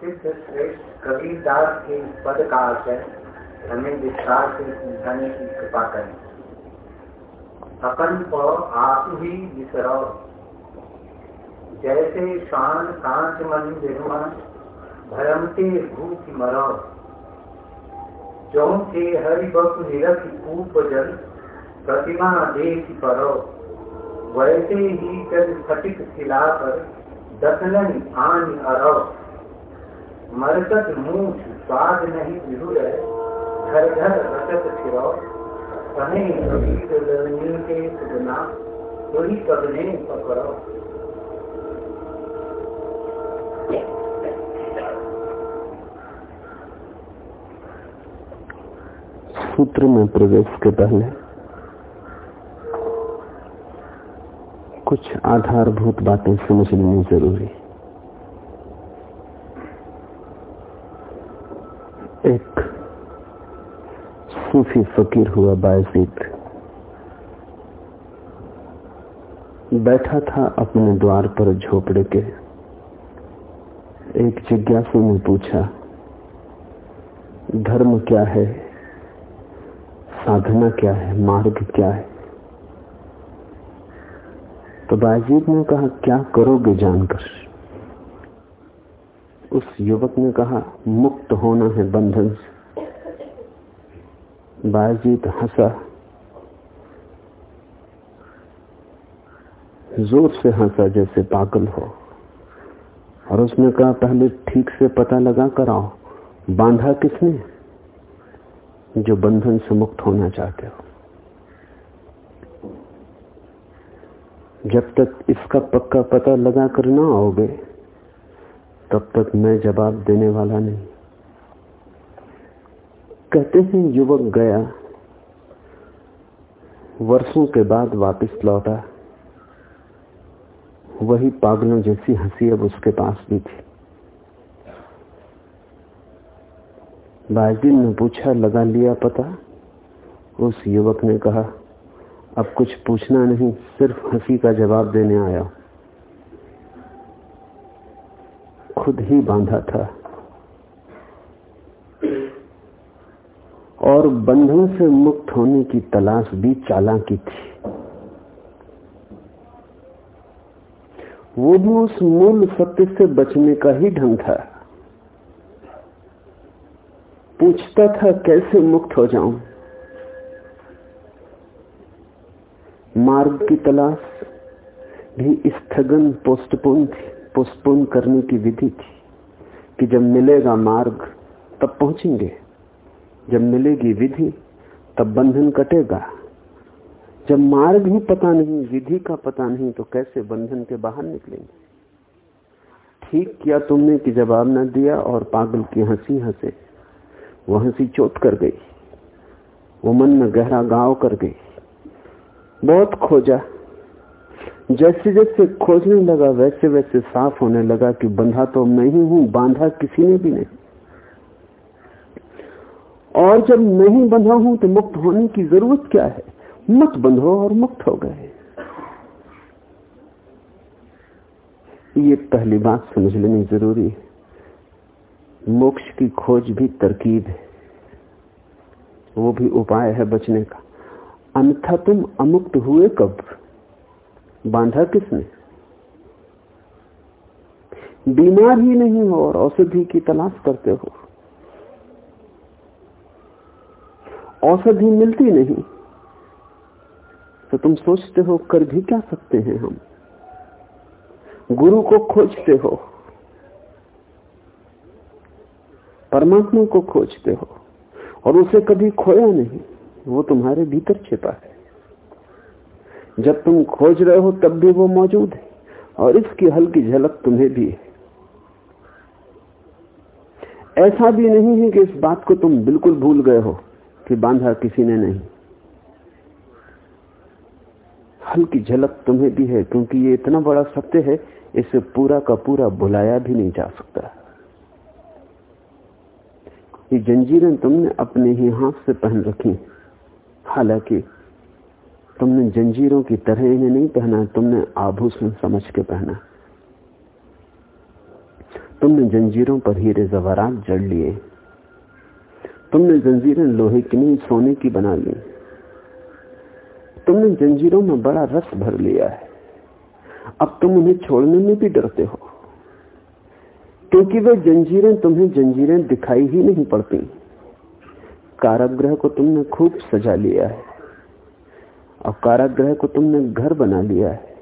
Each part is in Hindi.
सिद्ध श्रेष्ठ कबीरदास के पद का आशय हमें विस्तार से समझाने की कृपा करें। अपन प आप ही विसरो। जैसे शान कांच मंदिर भरमते भूख मरो। जो के हरि बप निरख कूप जल, प्रतिमा देख परो। वैसे ही जल फटिक शिला पर दसलन आन अरो। मरकत मूछ स्वाद नहीं विहुर घर घर रटत फिरो कहे कबीर लवनी के सुगना तुही कबने पकड़ो सूत्र में प्रवेश के पहले कुछ आधारभूत बातें समझ लेनी ज़रूरी एक सूफी फकीर हुआ बायजीत बैठा था अपने द्वार पर झोपड़े के। एक जिज्ञासु ने पूछा, धर्म क्या है? साधना क्या है? मार्ग क्या है? तो बाजीत ने कहा, क्या करोगे जानकर? उस युवक ने कहा, मुक्त होना है बंधन से। बाजीत हंसा ज़ोर से हंसा जैसे पागल हो। और उसने कहा, पहले ठीक से पता लगा कर आओ बांधा किसने जो बंधन से मुक्त होना चाहते हो? जब तक इसका पक्का पता लगा कर ना आओगे, तब तक मैं जवाब देने वाला नहीं। कहते हैं, युवक गया। वर्षों के बाद वापस लौटा। वही पागलों जैसी हँसी अब उसके पास भी थी। बाजिन ने पूछा, लगा लिया पता? उस युवक ने कहा, अब कुछ पूछना नहीं, सिर्फ़ हँसी का जवाब देने आया। खुद ही बांधा था। और बंधन से मुक्त होने की तलाश भी चालाकी थी। वो भी उस मूल सत्य से बचने का ही ढंग था। पूछता था, कैसे मुक्त हो जाऊँ? मार्ग की तलाश भी स्थगन पोस्टपोन थी। पोस्टपोन करने की विधि थी कि जब मिलेगा मार्ग, तब पहुँचेंगे। जब मिलेगी विधि, तब बंधन कटेगा। जब मार्ग ही पता नहीं, विधि का पता नहीं तो कैसे बंधन के बाहर निकलेंगे? ठीक किया तुमने कि जवाब न दिया और पागल की हँसी हंसे, वो हँसी चोट कर गई, वो मन में गहरा गाँव कर गई। बहुत खोजा। जैसे जैसे खोजने लगा, वैसे वैसे साफ़ होने लगा कि बंधा तो मैं ही हूँ, बांधा किसी ने भी नहीं। और जब नहीं बंधा हूँ तो मुक्त होने की ज़रूरत क्या है? मत बंधो और मुक्त हो गए। ये पहली बात समझ लेनी ज़रूरी है। मोक्ष की खोज भी तरकीब है। वो भी उपाय है बचने का। अन्यथा तुम अमुक्त हुए कब? बांधा किसने? बीमार ही नहीं हो और औषधि की तलाश करते हो। औषधि मिलती नहीं। तो तुम सोचते हो, कर भी क्या सकते हैं हम? गुरु को खोजते हो। परमात्मा को खोजते हो। और उसे कभी खोया नहीं। वो तुम्हारे भीतर छिपा है। जब तुम खोज रहे हो, तब भी वो मौजूद है। और इसकी हल्की झलक तुम्हें भी है। ऐसा भी नहीं है कि इस बात को तुम बिल्कुल भूल गए हो। कि बांधा किसी ने नहीं। हल्की झलक तुम्हें भी है, क्योंकि ये इतना बड़ा सत्य है, इसे पूरा का पूरा बुलाया भी नहीं जा सकता। ये जंजीरें तुमने अपने ही हाथ से पहन रखी। हालाँकि तुमने जंजीरों की तरह इन्हें नहीं पहना, तुमने आभूषण समझ के पहना। तुमने जंजीरों पर हीरे जवारात जड़ लिए। तुमने जंजीरें लोहे की नहीं, सोने की बना ली। तुमने जंजीरों में बड़ा रस भर लिया है। अब तुम उन्हें छोड़ने में भी डरते हो। क्योंकि वे जंजीरें तुम्हें जंजीरें दिखाई ही नहीं पड़ती। कारागृह को तुमने खूब सजा लिया है। और कारागृह को तुमने घर बना लिया है।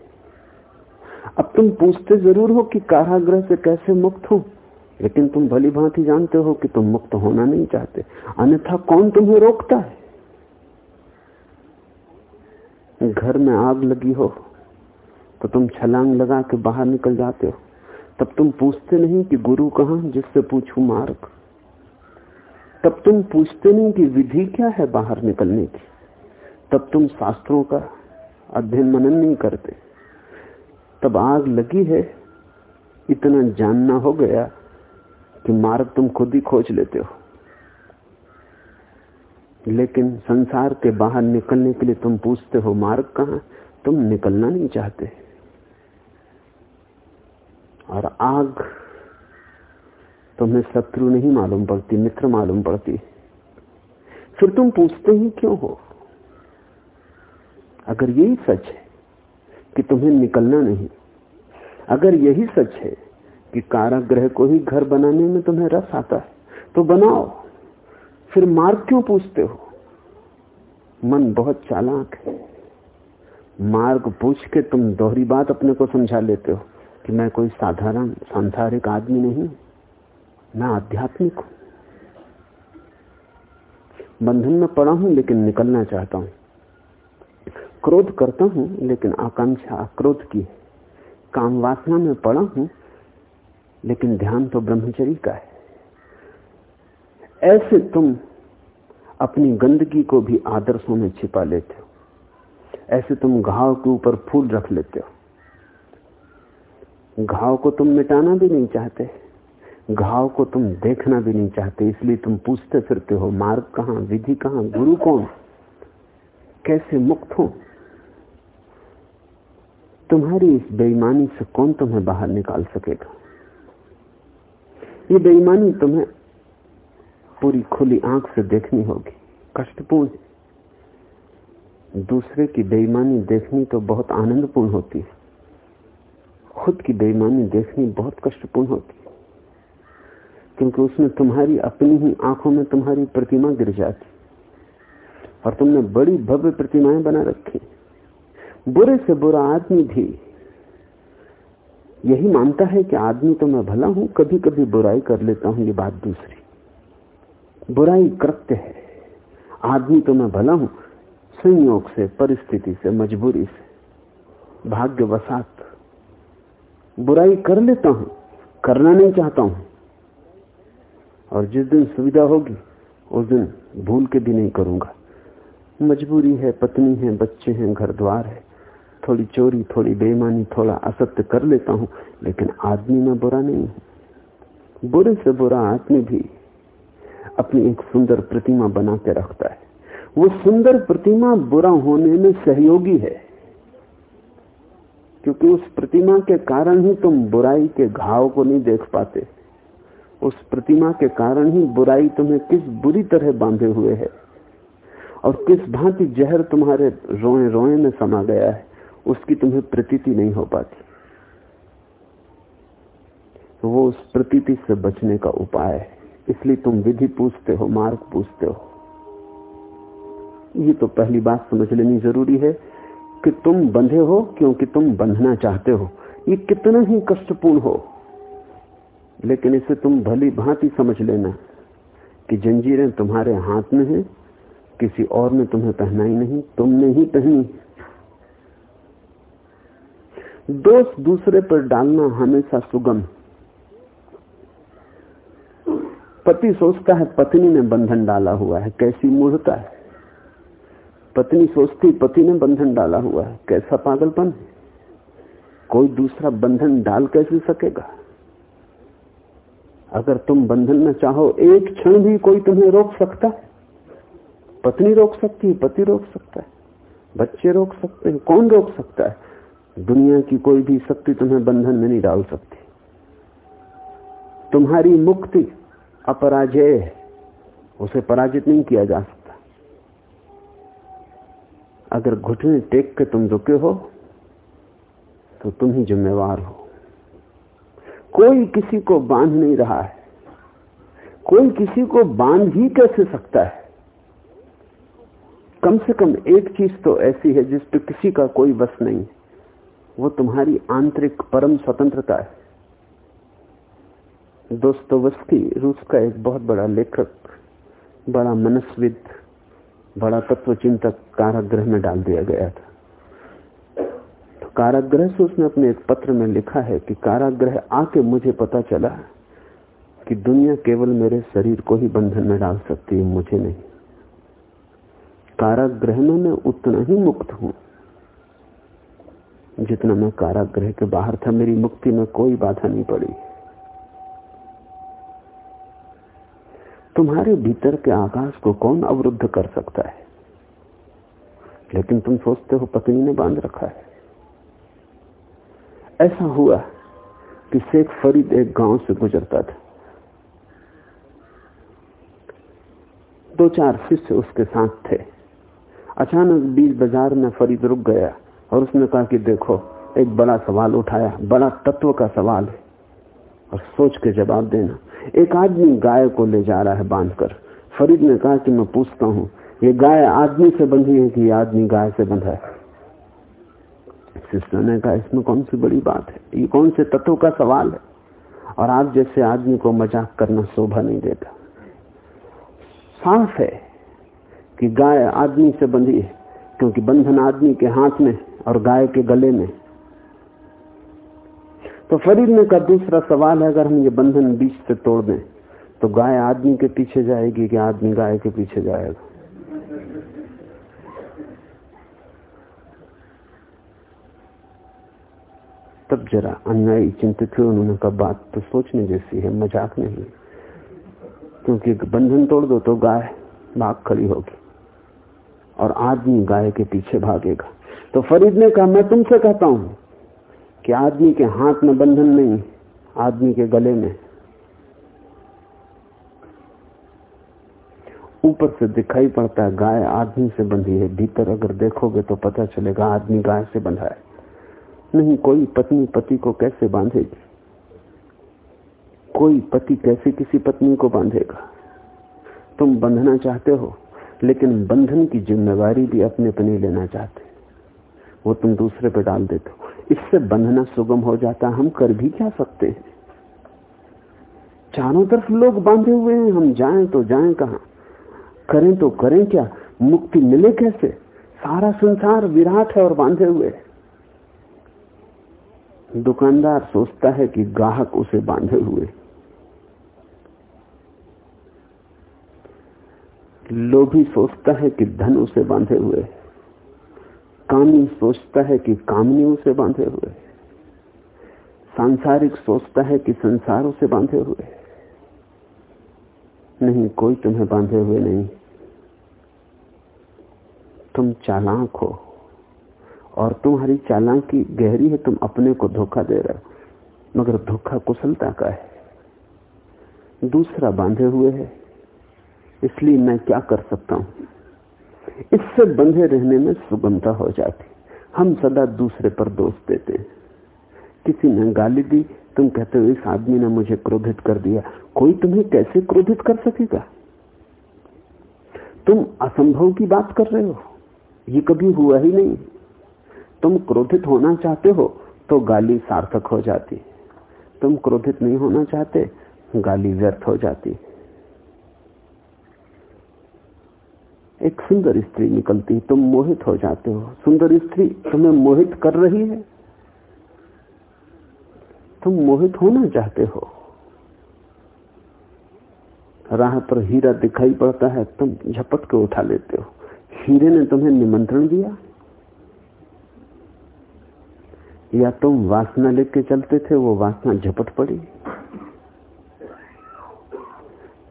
अब तुम पूछते ज़रूर हो कि कारागृह से कैसे मुक्त हो? लेकिन तुम भली भांति जानते हो कि तुम मुक्त होना नहीं चाहते। अन्यथा कौन तुम्हें रोकता है? घर में आग लगी हो तो तुम छलांग लगा के बाहर निकल जाते हो। तब तुम पूछते नहीं कि गुरु कहा, जिससे पूछू मार्ग। तब तुम पूछते नहीं कि विधि क्या है बाहर निकलने की। तब तुम शास्त्रों का अध्ययन मनन नहीं करते। तब आग लगी है, इतना जानना हो गया कि मार्ग तुम खुद ही खोज लेते हो। लेकिन संसार के बाहर निकलने के लिए तुम पूछते हो, मार्ग कहाँ? तुम निकलना नहीं चाहते। और आग तुम्हें शत्रु नहीं मालूम पड़ती, मित्र मालूम पड़ती। फिर तुम पूछते ही क्यों हो? अगर यही सच है कि तुम्हें निकलना नहीं, अगर यही सच है कि कारागृह को ही घर बनाने में तुम्हें रस आता है। तो बनाओ। फिर मार्ग क्यों पूछते हो? मन बहुत चालाक है। मार्ग पूछ के तुम दोहरी बात अपने को समझा लेते हो कि मैं कोई साधारण, सांसारिक आदमी नहीं, मैं आध्यात्मिक हूँ। बंधन में पड़ा हूँ, लेकिन निकलना चाहता हूँ। क्रोध करता हूँ, लेकिन आकांक्षा क्रोध की काम वासना में पड़ा हूँ लेकिन ध्यान तो ब्रह्मचरी का है। ऐसे तुम अपनी गंदगी को भी आदर्शों में छिपा लेते हो। ऐसे तुम घाव के ऊपर फूल रख लेते हो। घाव को तुम मिटाना भी नहीं चाहते, घाव को तुम देखना भी नहीं चाहते, इसलिए तुम पूछते फिरते हो, मार्ग कहाँ, विधि कहाँ, गुरु कौन? कैसे मुक्त हो? तुम्हारी इस बेईमानी से कौन तुम्हें बाहर निकाल सकेगा? ये बेईमानी तुम्हें पूरी खुली आँख से देखनी होगी। कष्टपूर्ण दूसरे की बेईमानी देखनी तो बहुत आनंदपूर्ण होती है। खुद की बेईमानी देखनी बहुत कष्टपूर्ण होती है। क्योंकि उसमें तुम्हारी अपनी ही आँखों में तुम्हारी प्रतिमा गिर जाती और तुमने बड़ी भव्य प्रतिमाएँ बना रखी बुरे से बुरा आदमी भी यही मानता है कि आदमी तो मैं भला हूँ कभी कभी बुराई कर लेता हूँ, ये बात दूसरी। बुराई कृत्य है। आदमी तो मैं भला हूँ, संयोग से, परिस्थिति से, मजबूरी से भाग्यवसात बुराई कर लेता हूँ, करना नहीं चाहता हूँ। और जिस दिन सुविधा होगी, उस दिन भूल के भी नहीं करूँगा। मजबूरी है, पत्नी है, बच्चे हैं, घर द्वार है। थोड़ी चोरी, थोड़ी बेईमानी, थोड़ा असत्य कर लेता हूँ, लेकिन आदमी में बुरा नहीं हूँ। बुरे से बुरा आदमी भी अपनी एक सुंदर प्रतिमा बना के रखता है। वो सुंदर प्रतिमा बुरा होने में सहयोगी है, क्योंकि उस प्रतिमा के कारण ही तुम बुराई के घाव को नहीं देख पाते। उस प्रतिमा के कारण ही बुराई तुम्हें किस बुरी तरह बांधे हुए है, और किस भांति जहर तुम्हारे रोए रोए में समा गया है। उसकी तुम्हें प्रतीति नहीं हो पाती। तो वो उस प्रतीति से बचने का उपाय है। इसलिए तुम विधि पूछते हो, मार्ग पूछते हो। ये तो पहली बात समझ लेनी ज़रूरी है कि तुम बंधे हो क्योंकि तुम बंधना चाहते हो। ये कितना ही कष्टपूर्ण हो। लेकिन इसे तुम भली भांति समझ लेना कि जंजीरें तुम्हारे हाथ में हैं, किसी और ने तुम्हें पहनाई नहीं, तुमने ही पहनी। दोष दूसरे पर डालना हमेशा सुगम। पति सोचता है, पत्नी ने बंधन डाला हुआ है, कैसी मूर्ता है? पत्नी सोचती, पति ने बंधन डाला हुआ है, कैसा पागलपन है? कोई दूसरा बंधन डाल कैसे सकेगा? अगर तुम बंधन में चाहो, एक क्षण भी कोई तुम्हें रोक सकता है। पत्नी रोक सकती है, पति रोक सकता है, बच्चे रोक सकते हैं, कौन रोक सकता है? दुनिया की कोई भी शक्ति तुम्हें बंधन में नहीं डाल सकती। तुम्हारी मुक्ति अपराजय है। उसे पराजित नहीं किया जा सकता। अगर घुटने टेक के तुम रुके हो तो तुम ही जिम्मेवार हो। कोई किसी को बाँध नहीं रहा है। कोई किसी को बाँध ही कैसे सकता है? कम से कम एक चीज़ तो ऐसी है जिस पर किसी का कोई बस नहीं वो तुम्हारी आंतरिक परम स्वतंत्रता है। दोस्तोवस्की, रूस का एक बहुत बड़ा लेखक, बड़ा मनस्विद, बड़ा तत्वचिंतक कारागृह में डाल दिया गया था। तो कारागृह से उसने अपने एक पत्र में लिखा है कि कारागृह आके मुझे पता चला कि दुनिया केवल मेरे शरीर को ही बंधन में डाल सकती है, मुझे नहीं। कारागृह में मैं उतना ही मुक्त हूँ। जितना मैं कारागृह के बाहर था, मेरी मुक्ति में कोई बाधा नहीं पड़ी। तुम्हारे भीतर के आकाश को कौन अवरुद्ध कर सकता है? लेकिन तुम सोचते हो पत्नी ने बाँध रखा है। ऐसा हुआ कि शेख फरीद एक गाँव से गुजरता था। दो चार शिष्य उसके साथ थे। अचानक बीच बाज़ार में फरीद रुक गया। और उसने कहा कि देखो, एक बड़ा सवाल उठाया, बड़ा तत्व का सवाल है। और सोच के जवाब देना। एक आदमी गाय को ले जा रहा है बांधकर। फरीद ने कहा कि मैं पूछता हूँ, ये गाय आदमी से बंधी है कि आदमी गाय से बंधा है? शिष्य ने कहा, इसमें कौन सी बड़ी बात है? ये कौन से तत्व का सवाल है? और आप जैसे आदमी को मज़ाक करना शोभा नहीं देता। साफ़ है कि गाय आदमी से बंधी है, क्योंकि बंधन आदमी के हाथ में और गाय के गले में। तो फरीद ने का दूसरा सवाल है, अगर हम ये बंधन बीच से तोड़ दें तो गाय आदमी के पीछे जाएगी कि आदमी गाय के पीछे जाएगा? तब जरा अनुयायी चिंतित हुए, उन्होंने कहा, बात तो सोचने जैसी है, मज़ाक नहीं। क्योंकि बंधन तोड़ दो तो गाय भाग खड़ी होगी, और आदमी गाय के पीछे भागेगा। तो फरीद ने कहा, मैं तुमसे कहता हूँ कि आदमी के हाथ में बंधन नहीं, आदमी के गले में। ऊपर से दिखाई पड़ता है, गाय आदमी से बंधी है। भीतर अगर देखोगे तो पता चलेगा, आदमी गाय से बंधा है। नहीं, कोई पत्नी पति को कैसे बांधेगी? कोई पति कैसे किसी पत्नी को बांधेगा? तुम बंधना चाहते हो, लेकिन बंधन की जिम्मेवारी भी अपने अपने लेना चाहते वो तुम दूसरे पे डाल देते हो। इससे बंधना सुगम हो जाता हम कर भी क्या सकते हैं? चारों तरफ़ लोग बांधे हुए हैं। हम जाएँ तो जाएँ कहा? करें तो करें क्या? मुक्ति मिले कैसे? सारा संसार विराट है और बांधे हुए दुकानदार सोचता है कि ग्राहक उसे बांधे हुए। लोभी सोचता है कि धन उसे बांधे हुए है। कामी सोचता है कि कामनी उसे बांधे हुए सांसारिक सोचता है कि संसार उसे बांधे हुए नहीं, कोई तुम्हें बांधे हुए नहीं। तुम चालाक हो और तुम्हारी चालाकी गहरी है, तुम अपने को धोखा दे रहे हो। मगर धोखा कुशलता का है। दूसरा बांधे हुए है, इसलिए मैं क्या कर सकता हूँ? इससे बंधे रहने में सुगमता हो जाती। हम सदा दूसरे पर दोष देते हैं। किसी ने गाली दी, तुम कहते हो, इस आदमी ने मुझे क्रोधित कर दिया। कोई तुम्हें कैसे क्रोधित कर सकेगा? तुम असंभव की बात कर रहे हो। ये कभी हुआ ही नहीं। तुम क्रोधित होना चाहते हो तो गाली सार्थक हो जाती। तुम क्रोधित नहीं होना चाहते, गाली व्यर्थ हो जाती। है एक सुंदर स्त्री निकलती, तुम मोहित हो जाते हो। सुंदर स्त्री तुम्हें मोहित कर रही है? तुम मोहित होना चाहते हो। राह पर हीरा दिखाई पड़ता है, तुम झपट के उठा लेते हो। हीरे ने तुम्हें निमंत्रण दिया? या तुम वासना लेके चलते थे, वो वासना झपट पड़ी?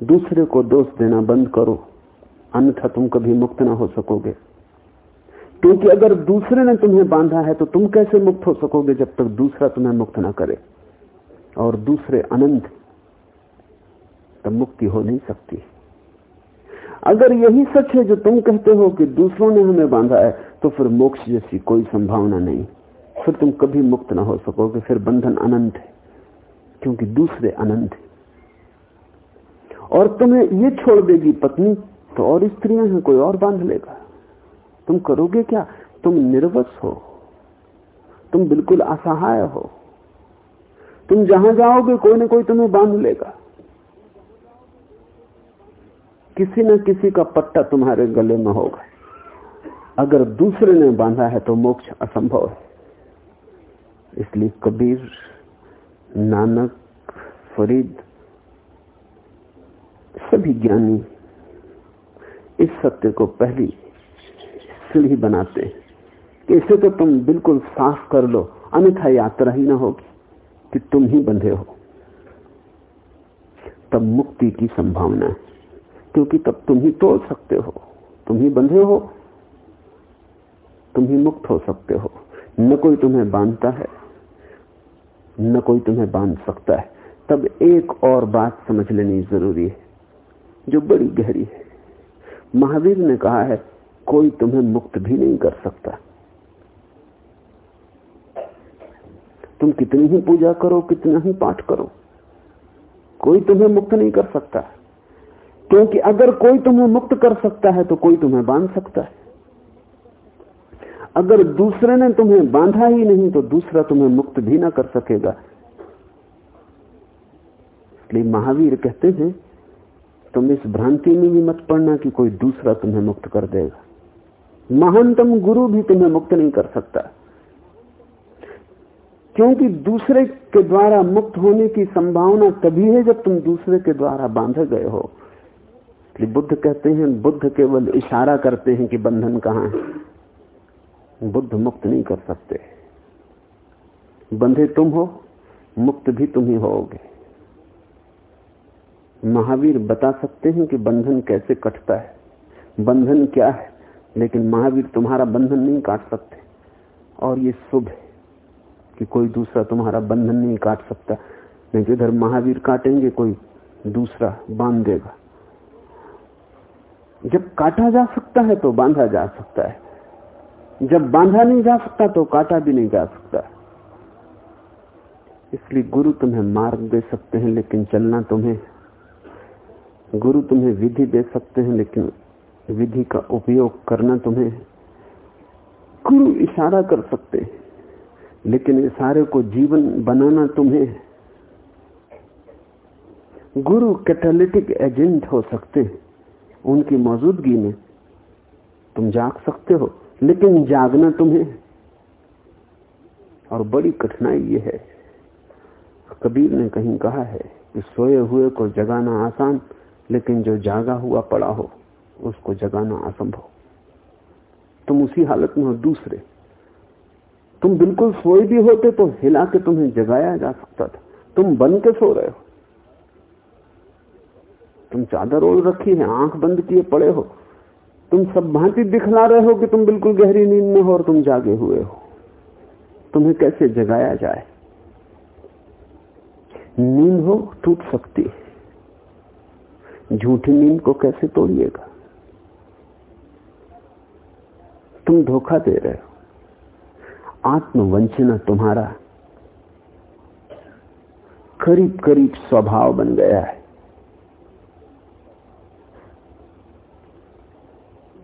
दूसरे को दोष देना बंद करो। अन्यथा तुम कभी मुक्त ना हो सकोगे। क्योंकि अगर दूसरे ने तुम्हें बांधा है तो तुम कैसे मुक्त हो सकोगे जब तक दूसरा तुम्हें मुक्त ना करे? और दूसरे अनंत तब मुक्ति हो नहीं सकती। अगर यही सच है जो तुम कहते हो कि दूसरों ने हमें बांधा है तो फिर मोक्ष जैसी कोई संभावना नहीं। फिर तुम कभी मुक्त ना हो सकोगे, फिर बंधन अनंत है, क्योंकि दूसरे अनंत है। और तुम्हें यह छोड़ देगी पत्नी तो और स्त्रियाँ हैं, कोई और बाँध लेगा। तुम करोगे क्या? तुम निर्वस हो। तुम बिल्कुल असहाय हो। तुम जहाँ जाओगे, कोई ना कोई तुम्हें बाँध लेगा। किसी न किसी का पट्टा तुम्हारे गले में होगा। अगर दूसरे ने बांधा है तो मोक्ष असंभव है। इसलिए कबीर, नानक, फरीद, सभी ज्ञानी इस सत्य को पहली सीढ़ी बनाते हैं। कि इसे तो तुम बिल्कुल साफ़ कर लो, अन्यथा यात्रा ही ना होगी कि तुम ही बंधे हो। तब मुक्ति की संभावना है, क्योंकि तब तुम ही तोड़ सकते हो। तुम ही बंधे हो, तुम ही मुक्त हो सकते हो। न कोई तुम्हें बांधता है, न कोई तुम्हें बाँध सकता है। तब एक और बात समझ लेनी ज़रूरी है, जो बड़ी गहरी है। महावीर ने कहा है, कोई तुम्हें मुक्त भी नहीं कर सकता। तुम कितनी ही पूजा करो, कितना ही पाठ करो, कोई तुम्हें मुक्त नहीं कर सकता। क्योंकि अगर कोई तुम्हें मुक्त कर सकता है तो कोई तुम्हें बाँध सकता है। अगर दूसरे ने तुम्हें बांधा ही नहीं तो दूसरा तुम्हें मुक्त भी ना कर सकेगा। इसलिए महावीर कहते हैं तुम इस भ्रांति में भी मत पड़ना कि कोई दूसरा तुम्हें मुक्त कर देगा। महानतम गुरु भी तुम्हें मुक्त नहीं कर सकता। क्योंकि दूसरे के द्वारा मुक्त होने की संभावना तभी है जब तुम दूसरे के द्वारा बांधे गए हो। कि बुद्ध कहते हैं, बुद्ध केवल इशारा करते हैं कि बंधन कहाँ है। बुद्ध मुक्त नहीं कर सकते। बंधे तुम हो, मुक्त भी तुम ही होगे। महावीर बता सकते हैं कि बंधन कैसे कटता है? बंधन क्या है? लेकिन महावीर तुम्हारा बंधन नहीं काट सकते। और ये शुभ है कि कोई दूसरा तुम्हारा बंधन नहीं काट सकता। नहीं तो इधर महावीर काटेंगे, कोई दूसरा बाँध देगा। जब काटा जा सकता है तो बांधा जा सकता है। जब बांधा नहीं जा सकता तो काटा भी नहीं जा सकता। इसलिए गुरु तुम्हें मार्ग दे सकते हैं, लेकिन चलना तुम्हें गुरु तुम्हें विधि दे सकते हैं, लेकिन विधि का उपयोग करना तुम्हें गुरु इशारा कर सकते हैं। लेकिन इशारे को जीवन बनाना तुम्हें गुरु कैटलिटिक एजेंट हो सकते हैं। उनकी मौजूदगी में तुम जाग सकते हो, लेकिन जागना तुम्हें। और बड़ी कठिनाई ये है। कबीर ने कहीं कहा है कि सोए हुए को जगाना आसान लेकिन जो जागा हुआ पड़ा हो, उसको जगाना असंभव। तुम उसी हालत में हो, दूसरे। तुम बिल्कुल सोए भी होते तो हिला के तुम्हें जगाया जा सकता था। तुम बन के सो रहे हो। तुम चादर ओढ़ रखी है, आँख बंद किए पड़े हो। तुम सब भांति दिखला रहे हो कि तुम बिल्कुल गहरी नींद में हो और तुम जागे हुए हो। तुम्हें कैसे जगाया जाए? नींद हो, टूट सकती है। झूठी नींद को कैसे तोड़िएगा? तुम धोखा दे रहे हो। आत्मवंचना तुम्हारा करीब करीब स्वभाव बन गया है।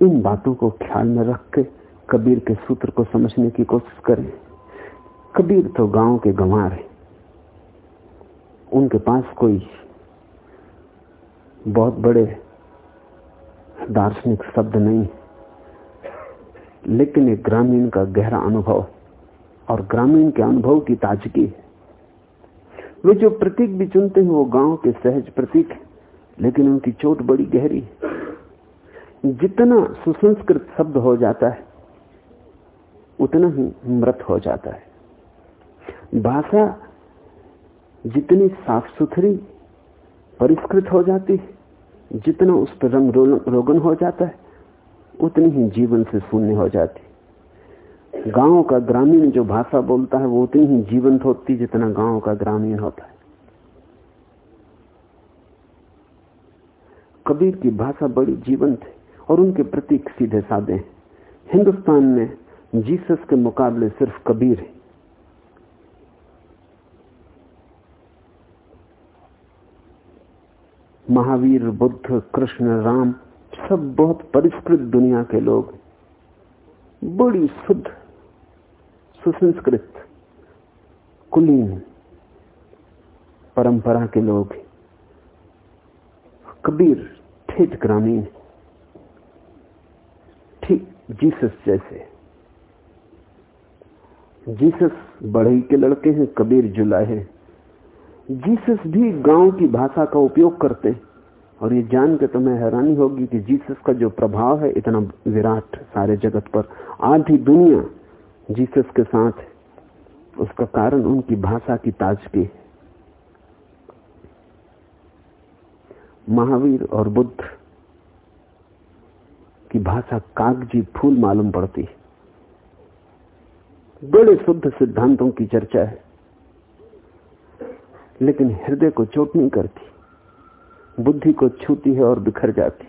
इन बातों को ख्याल में रख के कबीर के सूत्र को समझने की कोशिश करें। कबीर तो गाँव के गंवार है। उनके पास कोई बहुत बड़े दार्शनिक शब्द नहीं, लेकिन एक ग्रामीण का गहरा अनुभव और ग्रामीण के अनुभव की ताजगी वे जो प्रतीक भी चुनते हैं, वो गाँव के सहज प्रतीक लेकिन उनकी चोट बड़ी गहरी जितना सुसंस्कृत शब्द हो जाता है, उतना ही मृत हो जाता है। भाषा जितनी साफ़ सुथरी परिष्कृत हो जाती है। जितना उस पर रंग रोगन हो जाता है, उतनी ही जीवन से शून्य हो जाती गाँव का ग्रामीण जो भाषा बोलता है, वो उतनी ही जीवंत होती जितना गाँव का ग्रामीण होता है। कबीर की भाषा बड़ी जीवंत है और उनके प्रतीक सीधे साधे हैं। हिंदुस्तान में जीसस के मुकाबले सिर्फ़ कबीर है। महावीर, बुद्ध, कृष्ण, राम, सब बहुत परिष्कृत दुनिया के लोग। बड़ी शुद्ध, सुसंस्कृत, कुलीन परंपरा के लोग कबीर ठेठ ग्रामीण, ठीक जीसस जैसे। जीसस बढ़ई के लड़के हैं, कबीर जुला है। जीसस भी गाँव की भाषा का उपयोग करते हैं। और ये जान के तुम्हें हैरानी होगी कि जीसस का जो प्रभाव है इतना विराट सारे जगत पर। आधी दुनिया जीसस के साथ है। उसका कारण उनकी भाषा की ताजगी है। महावीर और बुद्ध की भाषा कागज़ी फूल मालूम पड़ती है। बड़े शुद्ध सिद्धांतों की चर्चा है। लेकिन हृदय को चोट नहीं करती। बुद्धि को छूती है और बिखर जाती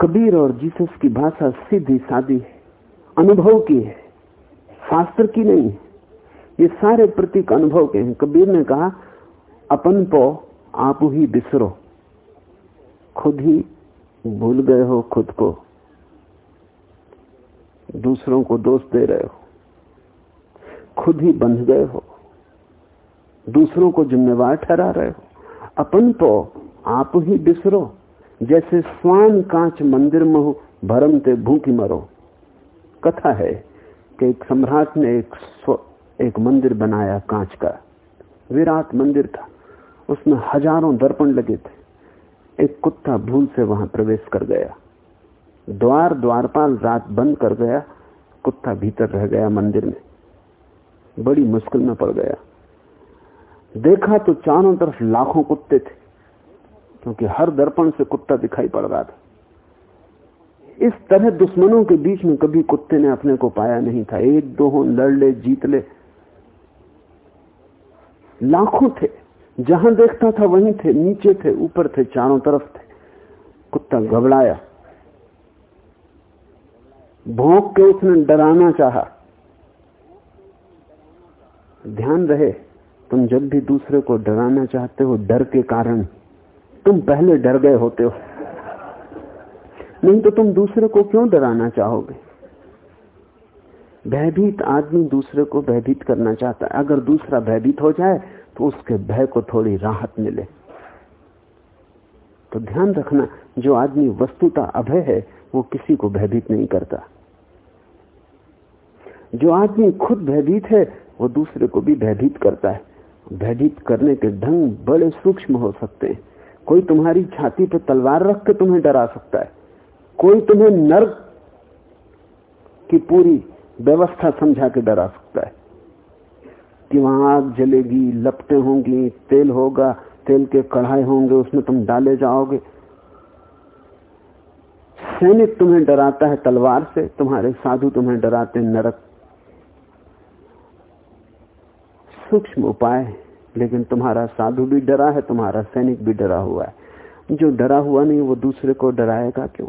कबीर और जीसस की भाषा सीधी सादी है, अनुभव की है, शास्त्र की नहीं है। ये सारे प्रतीक अनुभव के हैं। कबीर ने कहा, अपन पो, आप ही बिसरो। खुद ही भूल गए हो खुद को। दूसरों को दोष दे रहे हो। खुद ही बंध गए हो। दूसरों को जिम्मेवार ठहरा रहे हो। अपन तो आप ही बिसरो, जैसे स्वान कांच मंदिर में हो, भरम ते भूखी मरो। कथा है कि एक सम्राट ने एक एक मंदिर बनाया कांच का। विराट मंदिर था। उसमें हज़ारों दर्पण लगे थे। एक कुत्ता भूल से वहाँ प्रवेश कर गया। द्वार द्वारपाल रात बंद कर गया। कुत्ता भीतर रह गया मंदिर में। बड़ी मुश्किल में पड़ गया। देखा तो चारों तरफ़ लाखों कुत्ते थे, क्योंकि हर दर्पण से कुत्ता दिखाई पड़ रहा था। इस तरह दुश्मनों के बीच में कभी कुत्ते ने अपने को पाया नहीं था। एक दो हो लड़ ले, जीत ले। लाखों थे, जहाँ देखता था वहीं थे, नीचे थे, ऊपर थे, चारों तरफ़ थे। कुत्ता घबराया। भोंक के उसने डराना चाहा। ध्यान रहे तुम जब भी दूसरे को डराना चाहते हो, डर के कारण तुम पहले डर गए होते हो। नहीं तो तुम दूसरे को क्यों डराना चाहोगे? भयभीत आदमी दूसरे को भयभीत करना चाहता है। अगर दूसरा भयभीत हो जाए तो उसके भय को थोड़ी राहत मिले। तो ध्यान रखना, जो आदमी वस्तुता अभय है, वो किसी को भयभीत नहीं करता। जो आदमी खुद भयभीत है, वो दूसरे को भी भयभीत करता है। भयभीत करने के ढंग बड़े सूक्ष्म हो सकते हैं। कोई तुम्हारी छाती पर तलवार रख के तुम्हें डरा सकता है। कोई तुम्हें नर्क की पूरी व्यवस्था समझा के डरा सकता है। कि वहाँ आग जलेगी, लपटे होंगी, तेल होगा, तेल के कढ़ाई होंगे, उसमें तुम डाले जाओगे। सैनिक तुम्हें डराता है तलवार से, तुम्हारे साधु तुम्हें डराते नरक सूक्ष्म उपाय है, लेकिन तुम्हारा साधु भी डरा है, तुम्हारा सैनिक भी डरा हुआ है। जो डरा हुआ नहीं, वो दूसरे को डराएगा क्यों?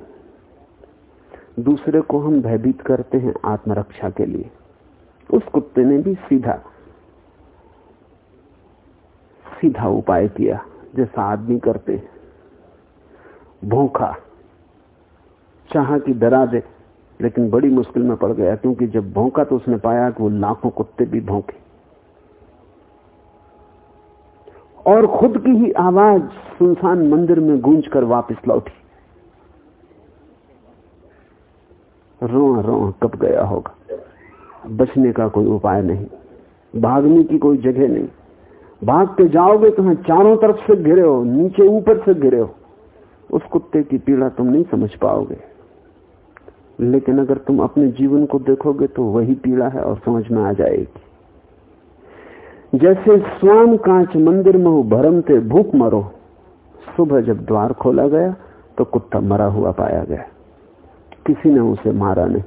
दूसरे को हम भयभीत करते हैं आत्मरक्षा के लिए। उस कुत्ते ने भी सीधा सीधा उपाय किया, जैसा आदमी करते भूखा, चाह कि डरा दे, लेकिन बड़ी मुश्किल में पड़ गया, क्योंकि जब भौंका तो उसने पाया कि वो लाखों कुत्ते भी भौंके और खुद की ही आवाज़ सुनसान मंदिर में गूंज कर वापिस लौटी। रो रो, कब गया होगा? बचने का कोई उपाय नहीं, भागने की कोई जगह नहीं। भाग के जाओगे तो चारों तरफ़ से घिरे हो, नीचे ऊपर से घिरे हो। उस कुत्ते की पीड़ा तुम नहीं समझ पाओगे। लेकिन अगर तुम अपने जीवन को देखोगे तो वही पीड़ा है और समझ में आ जाएगी। जैसे स्वाम कांच मंदिर में भरम थे भूख मरो। सुबह जब द्वार खोला गया तो कुत्ता मरा हुआ पाया गया। किसी ने उसे मारा नहीं।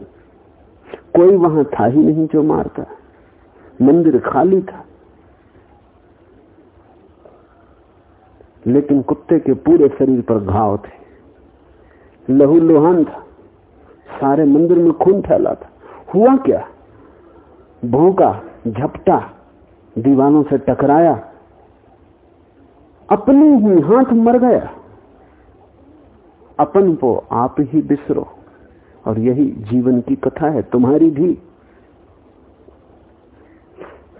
कोई वहाँ था ही नहीं जो मारता। मंदिर खाली था। लेकिन कुत्ते के पूरे शरीर पर घाव थे। लहू लोहान था। सारे मंदिर में खून फैला था। हुआ क्या? भोंका झपटा दीवानों से टकराया, अपने ही हाथ मर गया। अपन को आप ही बिसरो, और यही जीवन की कथा है, तुम्हारी भी।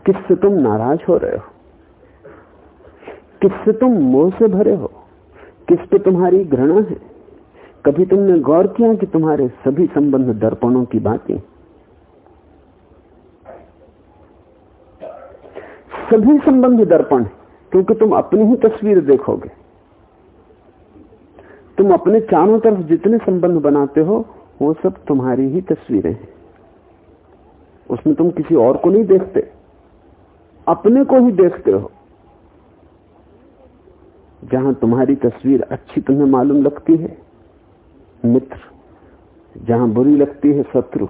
किससे तुम नाराज़ हो रहे हो? किससे तुम मोह से भरे हो? किस पे तुम्हारी घृणा है? कभी तुमने गौर किया कि तुम्हारे सभी संबंध दर्पणों की बातें सभी संबंध दर्पण है, क्योंकि तुम अपनी ही तस्वीर देखोगे। तुम अपने चारों तरफ़ जितने संबंध बनाते हो, वो सब तुम्हारी ही तस्वीरें हैं। उसमें तुम किसी और को नहीं देखते। अपने को ही देखते हो। जहाँ तुम्हारी तस्वीर अच्छी तुम्हें मालूम लगती है, मित्र। जहाँ बुरी लगती है, शत्रु।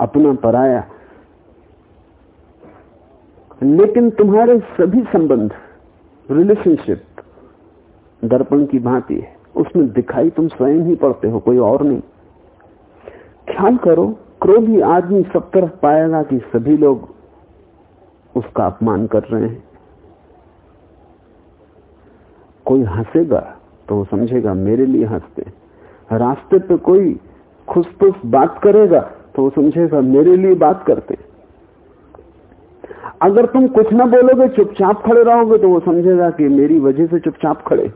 अपना पराया लेकिन तुम्हारे सभी संबंध रिलेशनशिप दर्पण की भांति है। उसमें दिखाई तुम स्वयं ही पड़ते हो, कोई और नहीं। ख्याल करो, क्रोधी आदमी सब तरफ़ पाएगा कि सभी लोग उसका अपमान कर रहे हैं। कोई हंसेगा तो वो समझेगा, मेरे लिए हँसते रास्ते पे कोई खुशपुश बात करेगा तो वो समझेगा, मेरे लिए बात करते अगर तुम कुछ ना बोलोगे, चुपचाप खड़े रहोगे तो वो समझेगा कि मेरी वजह से चुपचाप खड़े।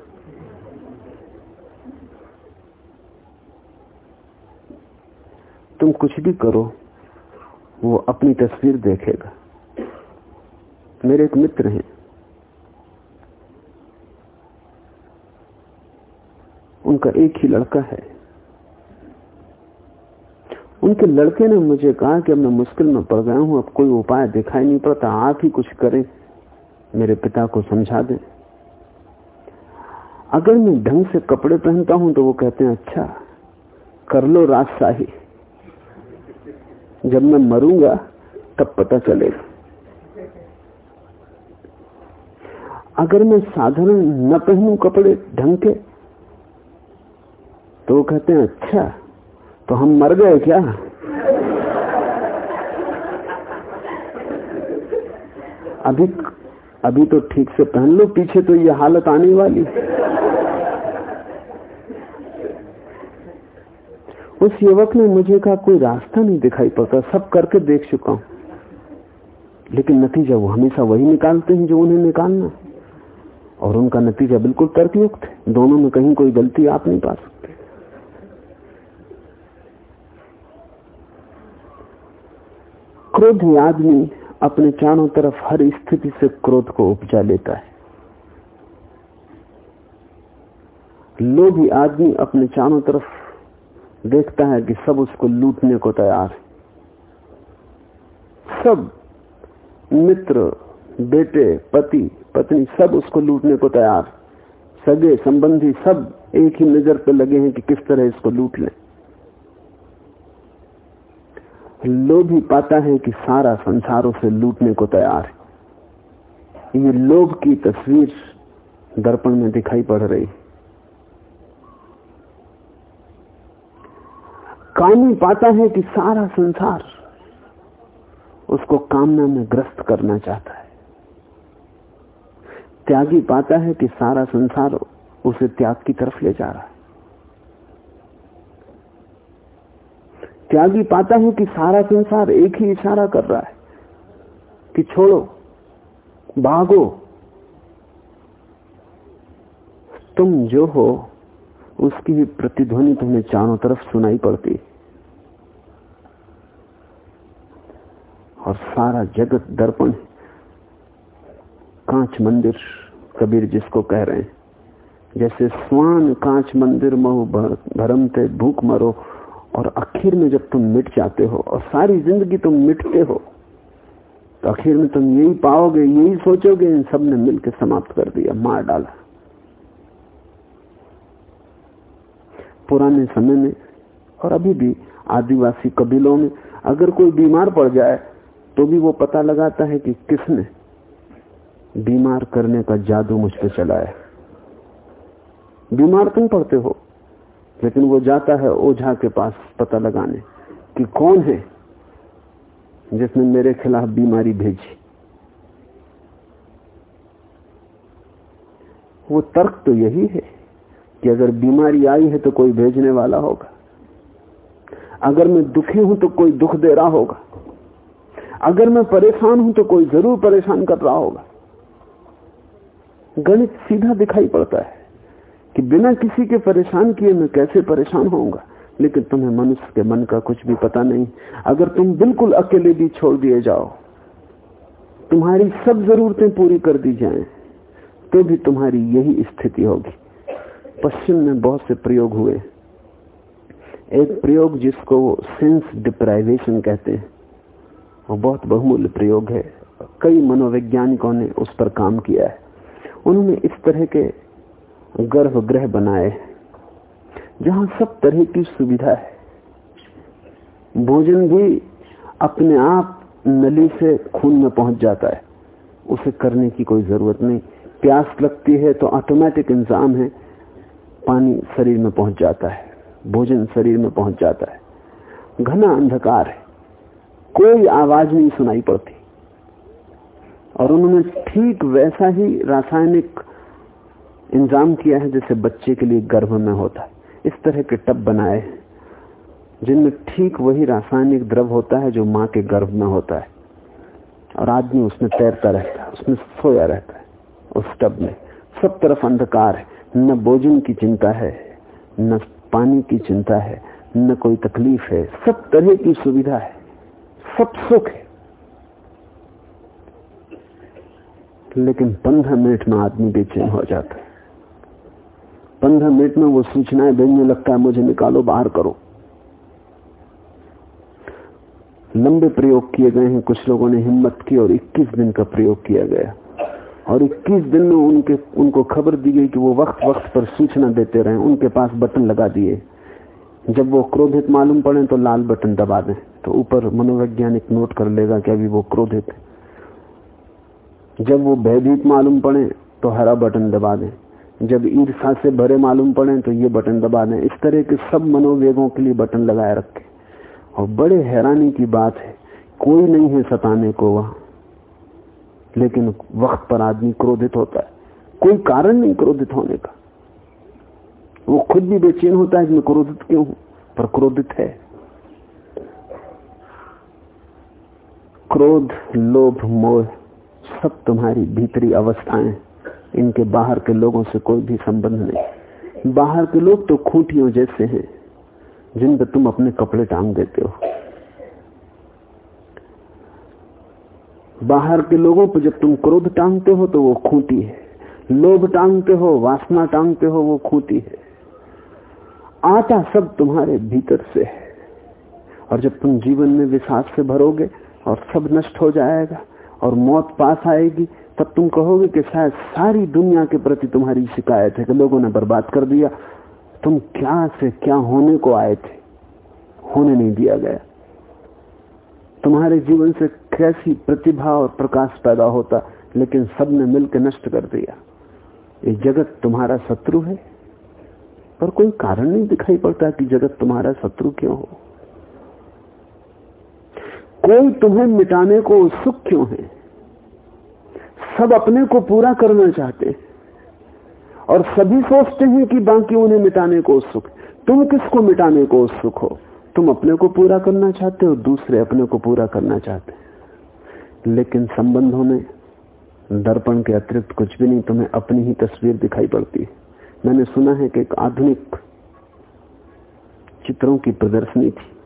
तुम कुछ भी करो, वो अपनी तस्वीर देखेगा। मेरे एक मित्र हैं। उनका एक ही लड़का है। उनके लड़के ने मुझे कहा कि अब मैं मुश्किल में पड़ गया हूँ, अब कोई उपाय दिखाई नहीं पड़ता, आप ही कुछ करें, मेरे पिता को समझा दें। अगर मैं ढंग से कपड़े पहनता हूँ तो वो कहते हैं अच्छा कर लो राजशाही। जब मैं मरूँगा, तब पता चलेगा। अगर मैं साधारण न पहनू कपड़े ढंग के तो वो कहते हैं अच्छा तो हम मर गए क्या? अभी अभी तो ठीक से पहन लो, पीछे तो ये हालत आने वाली। उस युवक ने मुझे कहा, कोई रास्ता नहीं दिखाई पड़ता, सब करके देख चुका हूँ। लेकिन नतीजा वो हमेशा वही निकालते हैं जो उन्हें निकालना। और उनका नतीजा बिल्कुल तर्कयुक्त है। दोनों में कहीं कोई गलती आप नहीं पा सकते। क्रोधी आदमी अपने चारों तरफ़ हर स्थिति से क्रोध को उपजा लेता है। लोभी आदमी अपने चारों तरफ़ देखता है कि सब उसको लूटने को तैयार है। सब मित्र, बेटे, पति, पत्नी सब उसको लूटने को तैयार। सगे, संबंधी सब एक ही नज़र पे लगे हैं कि किस तरह इसको लूट लें। लोभ पाता है कि सारा संसार उसे लूटने को तैयार है। ये लोभ की तस्वीर दर्पण में दिखाई पड़ रही कामी पाता है कि सारा संसार उसको कामना में ग्रस्त करना चाहता है। त्यागी पाता है कि सारा संसार उसे त्याग की तरफ़ ले जा रहा है। त्यागी पाता है कि सारा संसार एक ही इशारा कर रहा है कि छोड़ो, भागो। तुम जो हो, उसकी भी प्रतिध्वनि तुम्हें चारों तरफ़ सुनाई पड़ती और सारा जगत दर्पण कांच मंदिर, कबीर जिसको कह रहे हैं। जैसे स्वान कांच मंदिर महु भरम थे भूख मरो और आखिर में जब तुम मिट जाते हो और सारी ज़िंदगी तुम मिटते हो तो आखिर में तुम यही पाओगे, यही सोचोगे, इन सबने मिलकर समाप्त कर दिया, मार डाला। पुराने समय में और अभी भी आदिवासी कबीलों में अगर कोई बीमार पड़ जाए तो भी वो पता लगाता है कि किसने बीमार करने का जादू मुझ पर चलाया। बीमार तुम पड़ते हो। लेकिन वो जाता है ओझा के पास पता लगाने कि कौन है जिसने मेरे खिलाफ बीमारी भेजी। वो तर्क तो यही है कि अगर बीमारी आई है तो कोई भेजने वाला होगा। अगर मैं दुखी हूँ तो कोई दुख दे रहा होगा। अगर मैं परेशान हूँ तो कोई ज़रूर परेशान कर रहा होगा। गणित सीधा दिखाई पड़ता है। कि बिना किसी के परेशान किए मैं कैसे परेशान होऊँगा? लेकिन तुम्हें मनुष्य के मन का कुछ भी पता नहीं। अगर तुम बिल्कुल अकेले भी छोड़ दिए जाओ तुम्हारी सब जरूरतें पूरी कर दी जाएँ, तो भी तुम्हारी यही स्थिति होगी। पश्चिम में बहुत से प्रयोग हुए। एक प्रयोग जिसको सेंस डिप्राइवेशन कहते हैं वो बहुत बहुमूल्य प्रयोग है। कई मनोवैज्ञानिकों ने उस पर काम किया है। उन्होंने इस तरह के गर्भगृह बनाए। जहाँ सब तरह की सुविधा है। भोजन भी अपने आप नली से खून में पहुँच जाता है। उसे करने की कोई ज़रूरत नहीं। प्यास लगती है तो ऑटोमेटिक इंतज़ाम है। पानी शरीर में पहुँच जाता है। भोजन शरीर में पहुँच जाता है। घना अंधकार है। कोई आवाज़ नहीं सुनाई पड़ती। और उन्होंने ठीक वैसा ही रासायनिक इंतज़ाम किया है जैसे बच्चे के लिए गर्भ में होता है। इस तरह के टब बनाए हैं, जिनमें ठीक वही रासायनिक द्रव होता है जो माँ के गर्भ में होता है। और आदमी उसमें तैरता रहता है, उसमें सोया रहता है, उस टब में। सब तरफ़ अंधकार है, न भोजन की चिंता है, न पानी की चिंता है, न कोई तकलीफ़ है। सब तरह की सुविधा है, सब सुख है। लेकिन पंद्रह मिनट में आदमी बेचैन हो जाता है। पंद्रह मिनट में वो सूचनाएँ भेजने लगता है, मुझे निकालो, बाहर करो। लंबे प्रयोग किए गए हैं, कुछ लोगों ने हिम्मत की और 21 दिन का प्रयोग किया गया। और 21 दिन में उनके, उनको खबर दी गई कि वो वक्त वक्त पर सूचना देते रहे, उनके पास बटन लगा दिए। जब वो क्रोधित मालूम पड़े तो लाल बटन दबा दें तो ऊपर मनोवैज्ञानिक नोट कर लेगा कि अभी वो क्रोधित है। जब वो भयभीत मालूम पड़े तो हरा बटन दबा दें। जब ईर्षा से भरे मालूम पड़े तो ये बटन दबा दें। इस तरह के सब मनोवेगों के लिए बटन लगाए रखे। और बड़े हैरानी की बात है, कोई नहीं है सताने को वहाँ। लेकिन वक्त पर आदमी क्रोधित होता है। कोई कारण नहीं क्रोधित होने का। वो खुद भी बेचैन होता है कि मैं क्रोधित क्यों हूँ? पर क्रोधित है। क्रोध, लोभ, मोह सब तुम्हारी भीतरी अवस्थाएँ। इनके बाहर के लोगों से कोई भी संबंध नहीं। बाहर के लोग तो खूंटियों जैसे हैं, जिन पर तुम अपने कपड़े टांग देते हो। बाहर के लोगों पर जब तुम क्रोध टांगते हो तो वो खूंटी है। लोभ टांगते हो, वासना टांगते हो, वो खूंटी है। आता सब तुम्हारे भीतर से है। और जब तुम जीवन में विश्वास से भरोगे, और सब नष्ट हो जाएगा, और मौत पास आएगी तब तुम कहोगे कि शायद सारी दुनिया के प्रति तुम्हारी शिकायत है कि लोगों ने बर्बाद कर दिया। तुम क्या से क्या होने को आए थे? होने नहीं दिया गया। तुम्हारे जीवन से कैसी प्रतिभा और प्रकाश पैदा होता, लेकिन सबने मिलकर नष्ट कर दिया। ये जगत तुम्हारा शत्रु है, पर कोई कारण नहीं दिखाई पड़ता कि जगत तुम्हारा शत्रु क्यों हो। कोई तुम्हें मिटाने को उत्सुक क्यों है? सब अपने को पूरा करना चाहते और सभी सोचते हैं कि बाकी उन्हें मिटाने को उत्सुक तुम किसको मिटाने को उत्सुक हो? तुम अपने को पूरा करना चाहते हो, दूसरे अपने को पूरा करना चाहते हैं। लेकिन संबंधों में दर्पण के अतिरिक्त कुछ भी नहीं, तुम्हें अपनी ही तस्वीर दिखाई पड़ती है। मैंने सुना है कि एक आधुनिक चित्रों की प्रदर्शनी थी।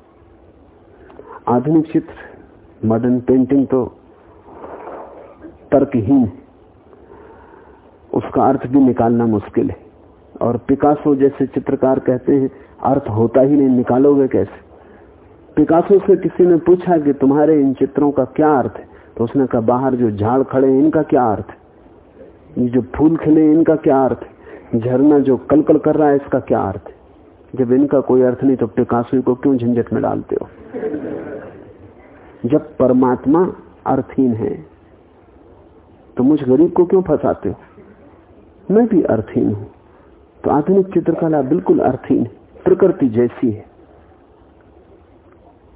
आधुनिक चित्र मॉडर्न पेंटिंग तो तर्कहीन है। उसका अर्थ भी निकालना मुश्किल है। और पिकासो जैसे चित्रकार कहते हैं, अर्थ होता ही नहीं, निकालोगे कैसे? पिकासो से किसी ने पूछा कि तुम्हारे इन चित्रों का क्या अर्थ है? तो उसने कहा, बाहर जो झाड़ खड़े हैं, इनका क्या अर्थ ये जो फूल खिले इनका क्या अर्थ झरना जो कलकल कर रहा है, इसका क्या अर्थ है? जब इनका कोई अर्थ नहीं तो पिकासो को क्यों झंझट में डालते हो? जब परमात्मा अर्थहीन है तो मुझ गरीब को क्यों फंसाते हो? मैं भी अर्थहीन हूँ। तो आधुनिक चित्रकला बिल्कुल अर्थहीन प्रकृति जैसी है।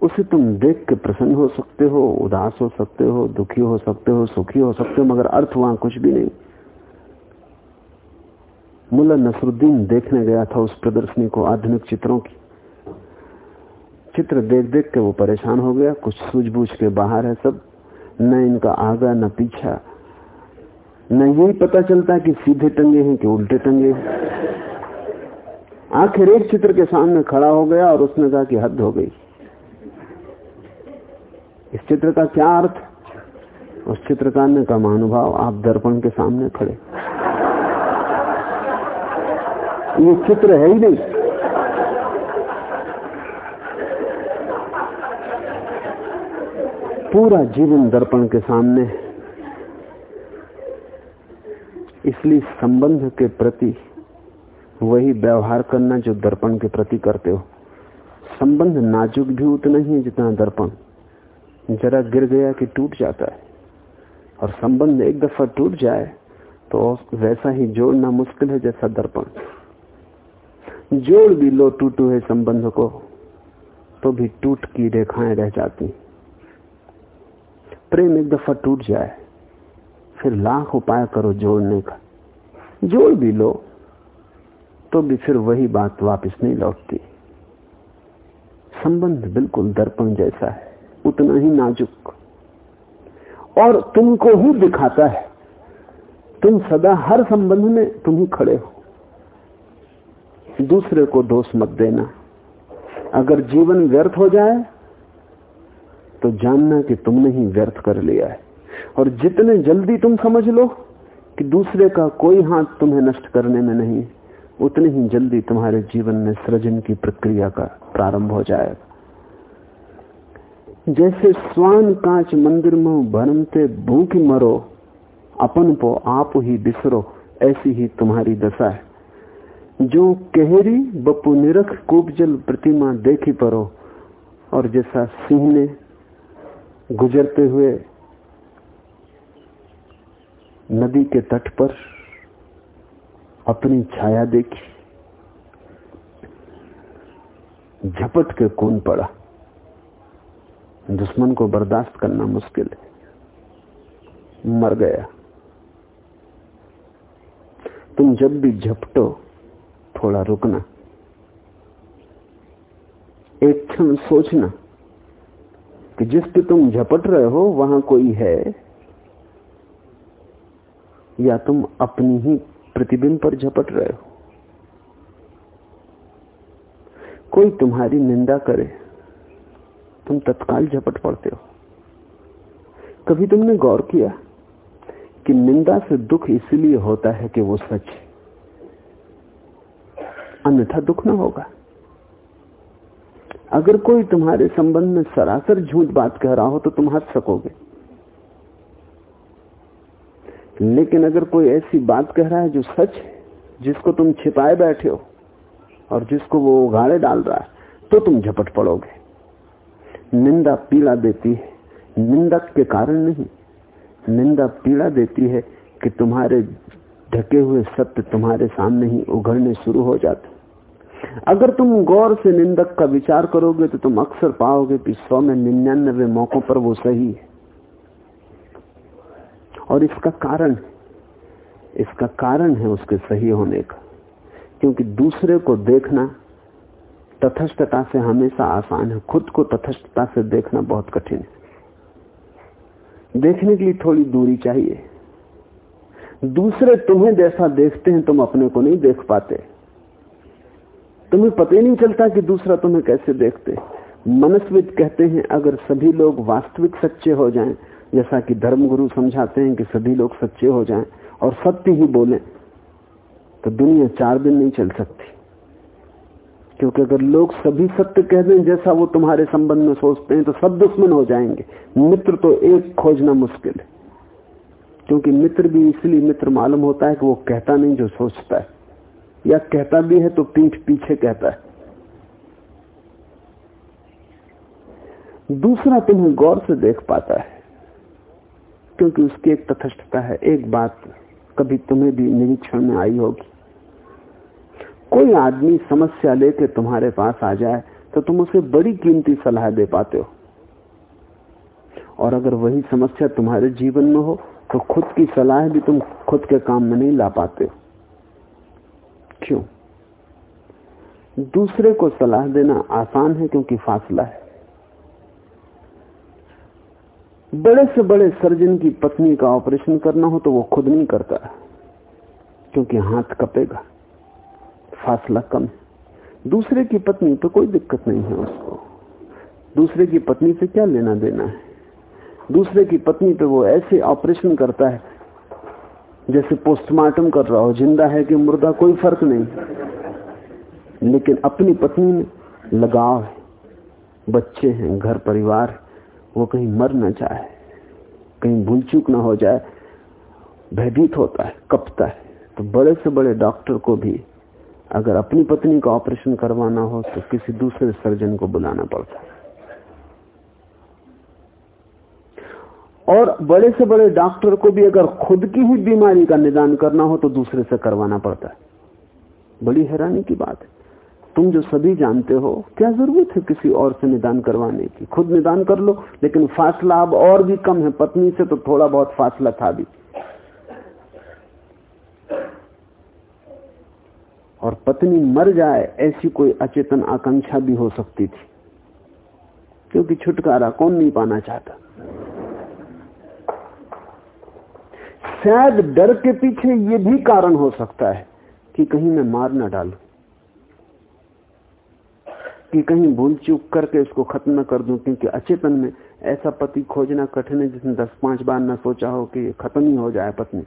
उसे तुम देख के प्रसन्न हो सकते हो, उदास हो सकते हो, दुखी हो सकते हो, सुखी हो सकते हो, मगर अर्थ वहाँ कुछ भी नहीं। मुला नसरुद्दीन देखने गया था उस प्रदर्शनी को आधुनिक चित्रों की। चित्र देख देख के वो परेशान हो गया, कुछ सूझबूझ के बाहर है सब, न इनका आगा, न पीछा। न यही पता चलता कि सीधे टंगे हैं कि उल्टे टंगे हैं। आखिर एक चित्र के सामने खड़ा हो गया और उसने कहा कि हद हो गई। इस चित्र का क्या अर्थ? उस चित्रकार ने कहा, महानुभाव, आप दर्पण के सामने खड़े। ये चित्र है ही नहीं। पूरा जीवन दर्पण के सामने इसलिए संबंध के प्रति वही व्यवहार करना जो दर्पण के प्रति करते हो। संबंध नाजुक भी उतना ही जितना दर्पण। जरा गिर गया कि टूट जाता है। और संबंध एक दफ़ा टूट जाए तो वैसा ही जोड़ना मुश्किल है जैसा दर्पण। जोड़ भी लो टूटे है संबंध को तो भी टूट की रेखाएँ रह जाती। प्रेम एक दफ़ा टूट जाए। फिर लाख उपाय करो जोड़ने का। जोड़ भी लो तो भी फिर वही बात वापस नहीं लौटती। संबंध बिल्कुल दर्पण जैसा है, उतना ही नाजुक। और तुमको ही दिखाता है, तुम सदा हर संबंध में तुम ही खड़े हो। दूसरे को दोष मत देना। अगर जीवन व्यर्थ हो जाए तो जानना कि तुमने ही व्यर्थ कर लिया है। और जितने जल्दी तुम समझ लो कि दूसरे का कोई हाथ तुम्हें नष्ट करने में नहीं, उतने ही जल्दी तुम्हारे जीवन में सृजन की प्रक्रिया का प्रारंभ हो जाएगा। जैसे स्वान कांच मंदिर में भरमते भूख मरो, अपन पो आप ही बिसरो, ऐसी ही तुम्हारी दशा है। जो केहरी बपू निरख कुबजल प्रतिमा देखी परो, और जैसा सिंह ने गुजरते हुए नदी के तट पर अपनी छाया देखी। झपट के कौन पड़ा। दुश्मन को बर्दाश्त करना मुश्किल है। मर गया। तुम जब भी झपटो, थोड़ा रुकना। एक क्षण सोचना कि जिस पे तुम झपट रहे हो, वहाँ कोई है? या तुम अपनी ही प्रतिबिंब पर झपट रहे हो? कोई तुम्हारी निंदा करे, तुम तत्काल झपट पड़ते हो। कभी तुमने गौर किया कि निंदा से दुख इसलिए होता है कि वो सच अन्यथा दुख ना होगा। अगर कोई तुम्हारे संबंध में सरासर झूठ बात कह रहा हो तो तुम हंस सकोगे। लेकिन अगर कोई ऐसी बात कह रहा है जो सच है, जिसको तुम छिपाए बैठे हो और जिसको वो उगाड़े डाल रहा है तो तुम झपट पड़ोगे। निंदा पीड़ा देती है निंदक के कारण नहीं। निंदा पीड़ा देती है कि तुम्हारे ढके हुए सत्य तुम्हारे सामने ही उघड़ने शुरू हो जाते। अगर तुम गौर से निंदक का विचार करोगे तो तुम अक्सर पाओगे कि सौ में निन्यानबे मौकों पर वो सही है। और इसका कारण इसका कारण है उसके सही होने का। क्योंकि दूसरे को देखना तथस्थता से हमेशा आसान है। खुद को तथस्थता से देखना बहुत कठिन है। देखने के लिए थोड़ी दूरी चाहिए। दूसरे तुम्हें जैसा देखते हैं, तुम अपने को नहीं देख पाते। तुम्हें पता ही नहीं चलता कि दूसरा तुम्हें कैसे देखते। मनस्विद कहते हैं, अगर सभी लोग वास्तविक सच्चे हो जाएँ जैसा कि धर्मगुरु समझाते हैं कि सभी लोग सच्चे हो जाएँ और सत्य ही बोले तो दुनिया चार दिन नहीं चल सकती। क्योंकि अगर लोग सभी सत्य कह दें, जैसा वो तुम्हारे संबंध में सोचते हैं तो सब दुश्मन हो जाएँगे। मित्र तो एक खोजना मुश्किल है। क्योंकि मित्र भी इसलिए मित्र मालूम होता है कि वो कहता नहीं जो सोचता है। या कहता भी है तो पीठ पीछे कहता है। दूसरा तुम्हें गौर से देख पाता है। क्योंकि उसकी एक तथस्थता है, एक बात कभी तुम्हें भी निरीक्षण में आई होगी। कोई आदमी समस्या लेके तुम्हारे पास आ जाए तो तुम उसे बड़ी कीमती सलाह दे पाते हो। और अगर वही समस्या तुम्हारे जीवन में हो तो खुद की सलाह भी तुम खुद के काम में नहीं ला पाते हो। क्यों? दूसरे को सलाह देना आसान है क्योंकि फासला है। बड़े से बड़े सर्जन की पत्नी का ऑपरेशन करना हो तो वो खुद नहीं करता, क्योंकि हाथ कपेगा, फासला कम है। दूसरे की पत्नी तो कोई दिक्कत नहीं है उसको। दूसरे की पत्नी से क्या लेना देना है? दूसरे की पत्नी पे वो ऐसे ऑपरेशन करता है, जैसे पोस्टमार्टम कर रहा हो, ज़िंदा है कि मुर्दा, कोई फ़र्क नहीं। लेकिन अपनी पत्नी में लगाव है। बच्चे हैं, घर परिवार वो कहीं मर ना जाए, कहीं भूल चूक ना हो जाए, भयभीत होता है, कपता है। तो बड़े से बड़े डॉक्टर को भी अगर अपनी पत्नी का ऑपरेशन करवाना हो तो किसी दूसरे सर्जन को बुलाना पड़ता है। और बड़े से बड़े डॉक्टर को भी अगर खुद की ही बीमारी का निदान करना हो तो दूसरे से करवाना पड़ता है। बड़ी हैरानी की बात है। तुम जो सभी जानते हो, क्या ज़रूरत है किसी और से निदान करवाने की? खुद निदान कर लो, लेकिन फासला अब और भी कम है। पत्नी से तो थोड़ा बहुत फासला था भी। और पत्नी मर जाए, ऐसी कोई अचेतन आकांक्षा भी हो सकती थी। क्योंकि छुटकारा कौन नहीं पाना चाहता। शायद डर के पीछे ये भी कारण हो सकता है कि कहीं मैं मार ना डालू। कि कहीं भूल चूक करके इसको खत्म न कर दूँ क्योंकि अचेतन में ऐसा पति खोजना कठिन है जिसने दस पाँच बार न सोचा हो कि खत्म ही हो जाए पत्नी।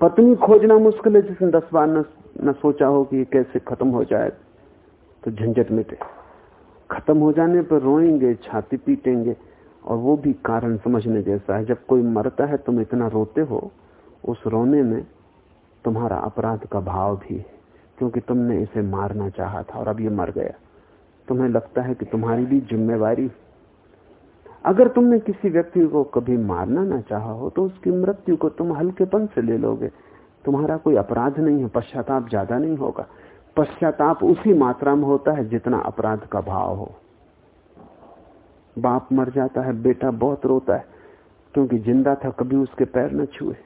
पत्नी खोजना मुश्किल है जिसने दस बार न, न सोचा हो कि कैसे खत्म हो जाए। तो झंझट मिटे खत्म हो जाने पर रोएँगे छाती पीटेंगे और वो भी कारण समझने जैसा है। जब कोई मरता है तुम इतना रोते हो उस रोने में तुम्हारा अपराध का भाव भी है क्योंकि तुमने इसे मारना चाहा था और अब ये मर गया। तुम्हें लगता है कि तुम्हारी भी जिम्मेवारी अगर तुमने किसी व्यक्ति को कभी मारना ना चाहा हो तो उसकी मृत्यु को तुम हल्केपन से ले लोगे। तुम्हारा कोई अपराध नहीं है, पश्चाताप ज़्यादा नहीं होगा। पश्चाताप उसी मात्रा में होता है जितना अपराध का भाव हो। बाप मर जाता है, बेटा बहुत रोता है, क्योंकि ज़िंदा था कभी उसके पैर न छुए।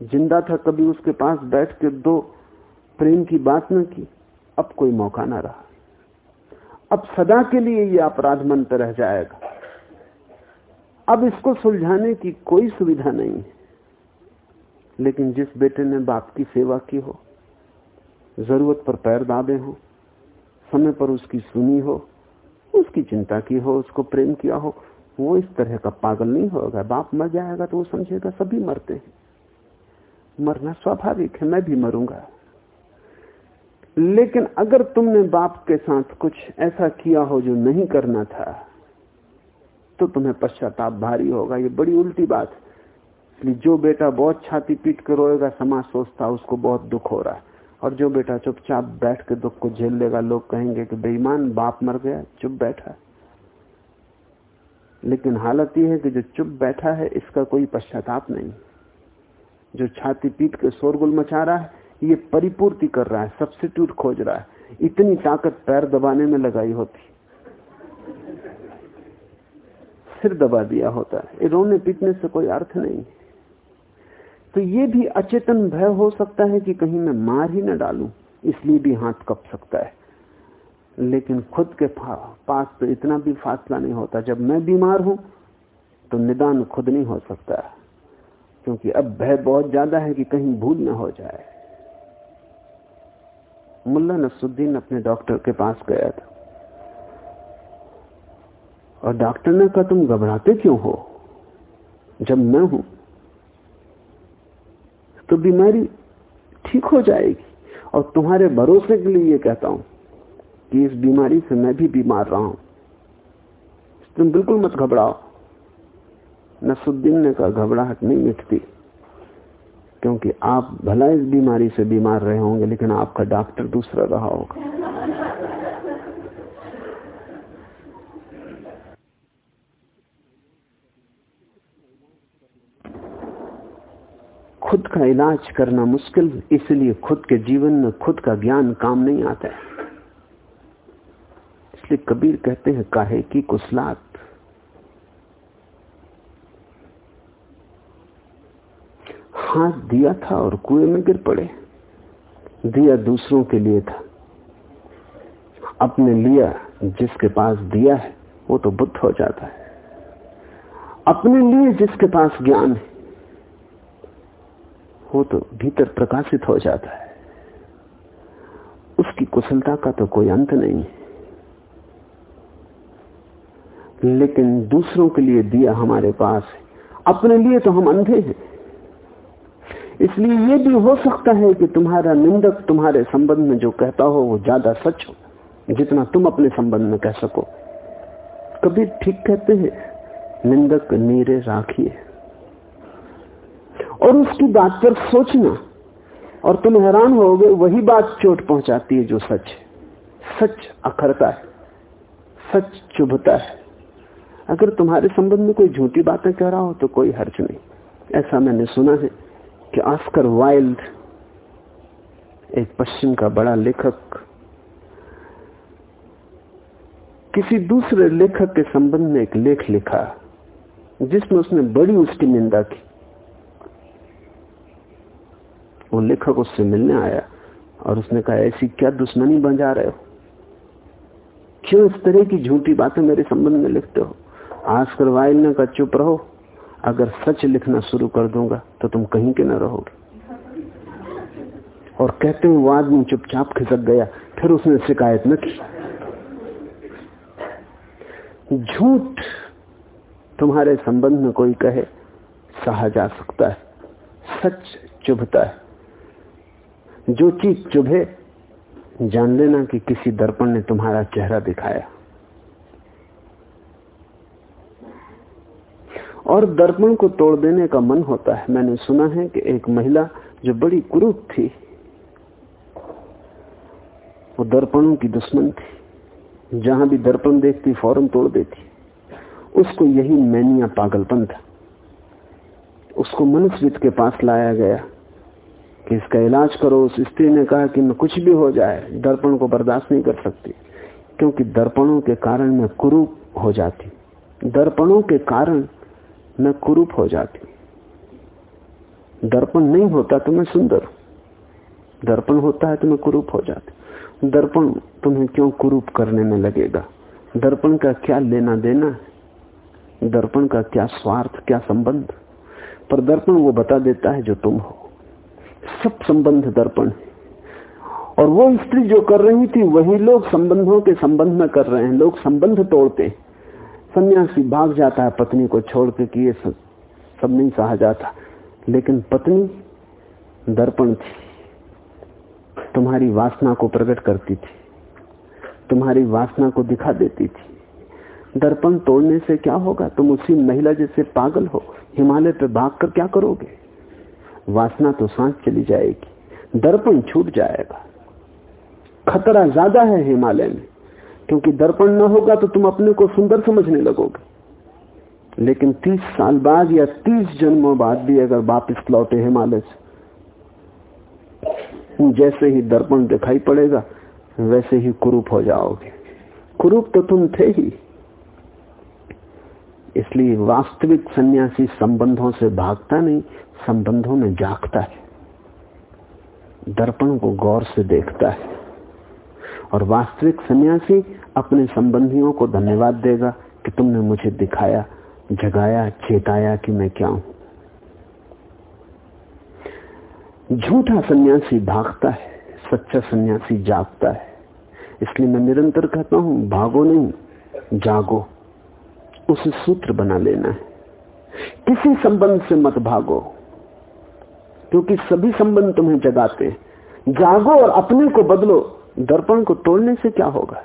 ज़िंदा था कभी उसके पास बैठ के दो प्रेम की बात न की, अब कोई मौका ना रहा। अब सदा के लिए यह अपराध मन पर रह जाएगा। अब इसको सुलझाने की कोई सुविधा नहीं है। लेकिन जिस बेटे ने बाप की सेवा की हो, ज़रूरत पर पैर दाबे हो, समय पर उसकी सुनी हो, उसकी चिंता की हो, उसको प्रेम किया हो, वो इस तरह का पागल नहीं होगा। बाप मर जाएगा तो वो समझेगा सभी मरते हैं। मरना स्वाभाविक है, मैं भी मरूँगा। लेकिन अगर तुमने बाप के साथ कुछ ऐसा किया हो जो नहीं करना था तो तुम्हें पश्चाताप भारी होगा। ये बड़ी उल्टी बात। इसलिए जो बेटा बहुत छाती पीट कर रोएगा, समाज सोचता उसको बहुत दुख हो रहा है। और जो बेटा चुपचाप बैठ के दुख को झेल लेगा, लोग कहेंगे कि बेईमान, बाप मर गया, चुप बैठा। लेकिन हालत यह है कि जो चुप बैठा है, इसका कोई पश्चाताप नहीं। जो छाती पीट के शोरगुल मचा रहा है ये परिपूर्ति कर रहा है सब्सिट्यूट खोज रहा है। इतनी ताकत पैर दबाने में लगाई होती। सिर दबा दिया होता है। रोने पीटने से कोई अर्थ नहीं। तो ये भी अचेतन भय हो सकता है कि कहीं मैं मार ही ना डालूं, इसलिए भी हाथ कप सकता है। लेकिन खुद के पास तो इतना भी फासला नहीं होता। जब मैं बीमार हूँ तो निदान खुद नहीं हो सकता। क्योंकि अब भय बहुत ज़्यादा है कि कहीं भूल ना हो जाए। मुल्ला नसुद्दीन अपने डॉक्टर के पास गया था। और डॉक्टर ने कहा, तुम घबराते क्यों हो? जब मैं हूँ तो बीमारी ठीक हो जाएगी। और तुम्हारे भरोसे के लिए ये कहता हूँ कि इस बीमारी से मैं भी बीमार रहा हूँ। तुम बिल्कुल मत घबराओ। नसुद्दीन ने कहा, घबराहट नहीं मिटती। क्योंकि आप भला इस बीमारी से बीमार रहे होंगे, लेकिन आपका डॉक्टर दूसरा रहा होगा। खुद का इलाज करना मुश्किल, इसलिए खुद के जीवन में खुद का ज्ञान काम नहीं आता है। इसलिए कबीर कहते हैं, काहे की कुसलात हाथ दिया था और कुएँ में गिर पड़े। दिया दूसरों के लिए था। अपने लिया जिसके पास दिया है, वो तो बुद्ध हो जाता है। अपने लिए जिसके पास ज्ञान है, वो तो भीतर प्रकाशित हो जाता है। उसकी कुशलता का तो कोई अंत नहीं है। लेकिन दूसरों के लिए दिया हमारे पास है। अपने लिए तो हम अंधे हैं। इसलिए ये भी हो सकता है कि तुम्हारा निंदक तुम्हारे संबंध में जो कहता हो, वो ज़्यादा सच हो, जितना तुम अपने संबंध में कह सको। कभी ठीक कहते हैं, निंदक नीरे राखिए। और उसकी बात पर सोचना, और तुम हैरान होगे, वही बात चोट पहुंचाती है जो सच है। सच अखरता है, सच चुभता है। अगर तुम्हारे संबंध में कोई झूठी बातें कह रहा हो तो कोई हर्ज नहीं। ऐसा मैंने सुना है। कि आस्कर वाइल्ड, एक पश्चिम का बड़ा लेखक, किसी दूसरे लेखक के संबंध में एक लेख लिखा, जिसमें उसने बड़ी उसकी निंदा की। वो लेखक उससे मिलने आया और उसने कहा, ऐसी क्या दुश्मनी बन जा रहे हो? क्यों इस तरह की झूठी बातें मेरे संबंध में लिखते हो? आस्कर वाइल ने कहा, चुप रहो अगर सच लिखना शुरू कर दूँगा तो तुम कहीं के ना रहोगे। और कहते हुए वो आदमी चुपचाप खिसक गया, फिर उसने शिकायत न की। झूठ तुम्हारे संबंध में कोई कहे, सहा जा सकता है, सच चुभता है। जो चीज़ चुभे, जान लेना कि किसी दर्पण ने तुम्हारा चेहरा दिखाया। और दर्पण को तोड़ देने का मन होता है। मैंने सुना है कि एक महिला जो बड़ी कुरूप थी, वो दर्पणों की दुश्मन थी। जहाँ भी दर्पण देखती, फ़ौरन तोड़ देती। उसको यही मैनिया पागलपन था। उसको मनुष्यविद के पास लाया गया कि इसका इलाज करो। उस स्त्री ने कहा कि मैं कुछ भी हो जाए, दर्पण को बर्दाश्त नहीं कर सकती, क्योंकि दर्पणों के कारण मैं कुरूप हो जाती। दर्पणों के कारण मैं कुरूप हो जाती। दर्पण नहीं होता तो मैं सुंदर दर्पण होता है तो मैं कुरूप हो जाती। दर्पण तुम्हें क्यों कुरूप करने में लगेगा? दर्पण का क्या लेना देना है? दर्पण का क्या स्वार्थ, क्या संबंध? पर दर्पण वो बता देता है जो तुम हो। सब संबंध दर्पण और वो स्त्री जो कर रही थी, वही लोग संबंधों के संबंध में कर रहे हैं। लोग संबंध तोड़ते हैं। सन्यासी भाग जाता है पत्नी को छोड़ के कि ये सब, सब नहीं सहा जाता। लेकिन पत्नी दर्पण थी। तुम्हारी वासना को प्रकट करती थी। तुम्हारी वासना को दिखा देती थी। दर्पण तोड़ने से क्या होगा? तुम उसी महिला जैसे पागल हो। हिमालय पे भाग कर क्या करोगे? वासना तो सांस चली जाएगी। दर्पण छूट जाएगा। खतरा ज़्यादा है हिमालय में। क्योंकि दर्पण न होगा तो तुम अपने को सुंदर समझने लगोगे। लेकिन तीस साल बाद या तीस जन्मों बाद भी अगर वापिस लौटे हिमालय से जैसे ही दर्पण दिखाई पड़ेगा, वैसे ही कुरूप हो जाओगे। कुरूप तो तुम थे ही। इसलिए वास्तविक सन्यासी संबंधों से भागता नहीं, संबंधों में जागता है। दर्पण को गौर से देखता है। और वास्तविक सन्यासी अपने संबंधियों को धन्यवाद देगा कि तुमने मुझे दिखाया, जगाया, चेताया कि मैं क्या हूँ। झूठा सन्यासी भागता है, सच्चा सन्यासी जागता है। इसलिए मैं निरंतर कहता हूँ, भागो नहीं, जागो। उसे सूत्र बना लेना है। किसी संबंध से मत भागो, क्योंकि सभी संबंध तुम्हें जगाते हैं। जागो और अपने को बदलो। दर्पण को तोड़ने से क्या होगा?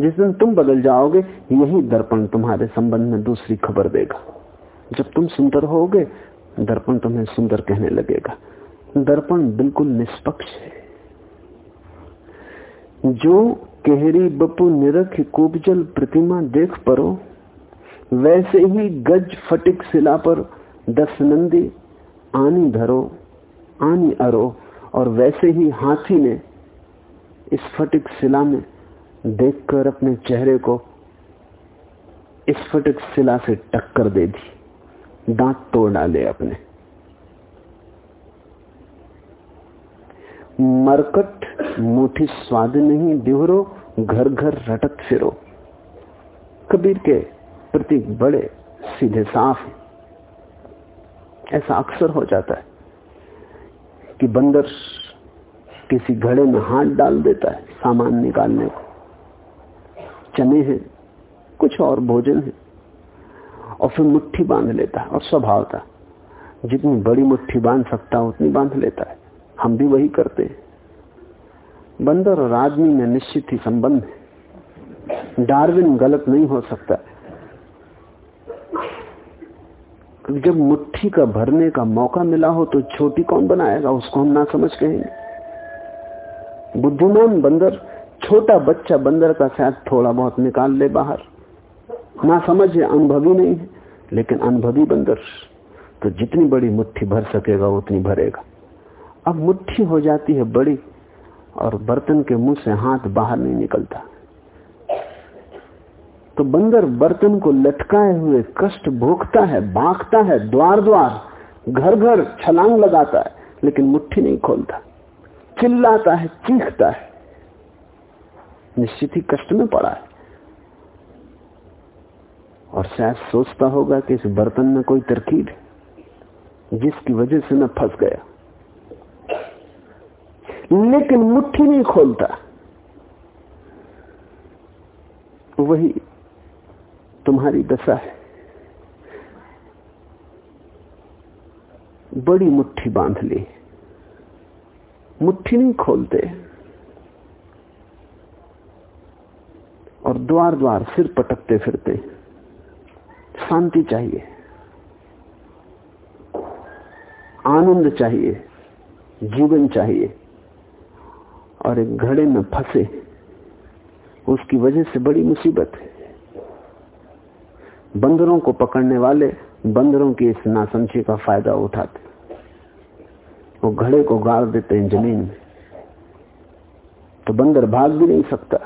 जिस दिन तुम बदल जाओगे, यही दर्पण तुम्हारे संबंध में दूसरी खबर देगा। जब तुम सुंदर होगे, दर्पण तुम्हें सुंदर कहने लगेगा। दर्पण बिल्कुल निष्पक्ष है। जो केहरी बपू निरख कुबजल प्रतिमा देख परो, वैसे ही गज फटिक शिला पर दस नंदी आनी धरो, आनी अरो, और वैसे ही हाथी ने स्फटिक शिला में देखकर अपने चेहरे को स्फटिक शिला से टक्कर दे दी। दांत तोड़ डाले अपने। मरकट, मुठी स्वाद नहीं दिवरो घर घर रटत फिरो। कबीर के प्रतीक बड़े, सीधे साफ़ है। ऐसा अक्सर हो जाता है कि बंदर किसी घड़े में हाथ डाल देता है सामान निकालने को। चने हैं, कुछ और भोजन है। और फिर मुट्ठी बाँध लेता है, और स्वभाव था, जितनी बड़ी मुट्ठी बाँध सकता है, उतनी बाँध लेता है। हम भी वही करते हैं। बंदर और आदमी में निश्चित ही संबंध है। डार्विन गलत नहीं हो सकता। जब मुट्ठी का भरने का मौका मिला हो तो छोटी कौन बनाएगा, उसको हम ना समझ कहेंगे। बुद्धिमान बंदर, छोटा बच्चा बंदर का शायद थोड़ा बहुत निकाल ले बाहर। ना समझ अनुभवी नहीं है, लेकिन अनुभवी बंदर तो जितनी बड़ी मुट्ठी भर सकेगा, उतनी भरेगा। अब मुट्ठी हो जाती है बड़ी, और बर्तन के मुँह से हाथ बाहर नहीं निकलता। तो बंदर बर्तन को लटकाए हुए कष्ट भोगता है बांकता है द्वार द्वार घर घर छलांग लगाता है, लेकिन मुट्ठी नहीं खोलता। चिल्लाता है, चीखता है। निश्चित ही कष्ट में पड़ा है। और शायद सोचता होगा कि इस बर्तन में कोई तरकीब है, जिसकी वजह से मैं फंस गया। लेकिन मुट्ठी नहीं खोलता। वही तुम्हारी दशा है। बड़ी मुट्ठी बाँध ली। मुट्ठी नहीं खोलते। और द्वार द्वार सिर पटकते फिरते। शांति चाहिए। आनंद चाहिए। जीवन चाहिए। और एक घड़े में फंसे, उसकी वजह से बड़ी मुसीबत है। बंदरों को पकड़ने वाले बंदरों की इस नासमझी का फ़ायदा उठाते। वो घड़े को गाड़ देते हैं ज़मीन में। तो बंदर भाग भी नहीं सकता।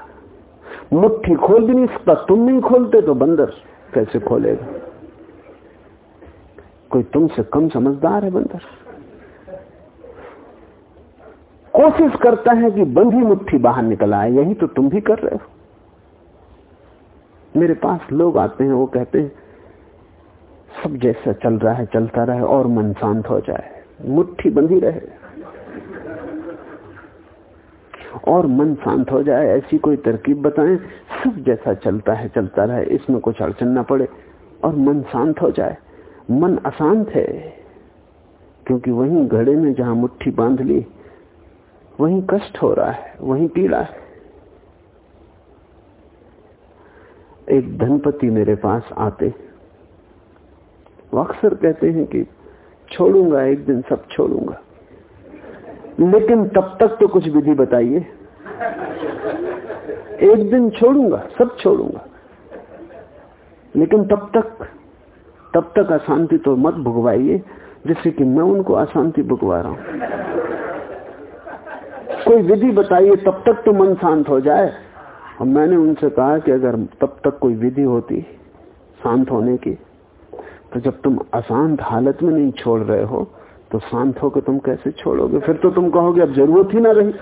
मुट्ठी खोल भी नहीं सकता। तुम नहीं खोलते तो बंदर कैसे खोलेगा? कोई तुमसे कम समझदार है बंदर? कोशिश करता है कि बंधी मुट्ठी बाहर निकल आए। यही तो तुम भी कर रहे हो। मेरे पास लोग आते हैं, वो कहते हैं, सब जैसा चल रहा है, चलता रहे और मन शांत हो जाए। मुट्ठी बंधी रहे। और मन शांत हो जाए, ऐसी कोई तरकीब बताएँ, सब जैसा चलता है, चलता रहे, इसमें कुछ अड़चन ना पड़े, और मन शांत हो जाए। मन अशांत है, क्योंकि वहीं घड़े में जहाँ मुट्ठी बाँध ली, वहीं कष्ट हो रहा है, वहीं पीड़ा है। एक धनपति मेरे पास आते, वो अक्सर कहते हैं कि छोड़ूँगा, एक दिन सब छोड़ूँगा। लेकिन तब तक तो कुछ विधि बताइए। एक दिन छोड़ूँगा, सब छोड़ूँगा। लेकिन तब तक तब तक अशांति तो मत भुगवाइए जिससे कि मैं उनको अशांति भुगवा रहा हूँ। कोई विधि बताइए, तब तक तो मन शांत हो जाए। और मैंने उनसे कहा कि अगर तब तक कोई विधि होती शांत होने की तो जब तुम अशांत हालत में नहीं छोड़ रहे हो तो शांत होकर तुम कैसे छोड़ोगे? फिर तो तुम कहोगे, अब ज़रूरत ही ना रही।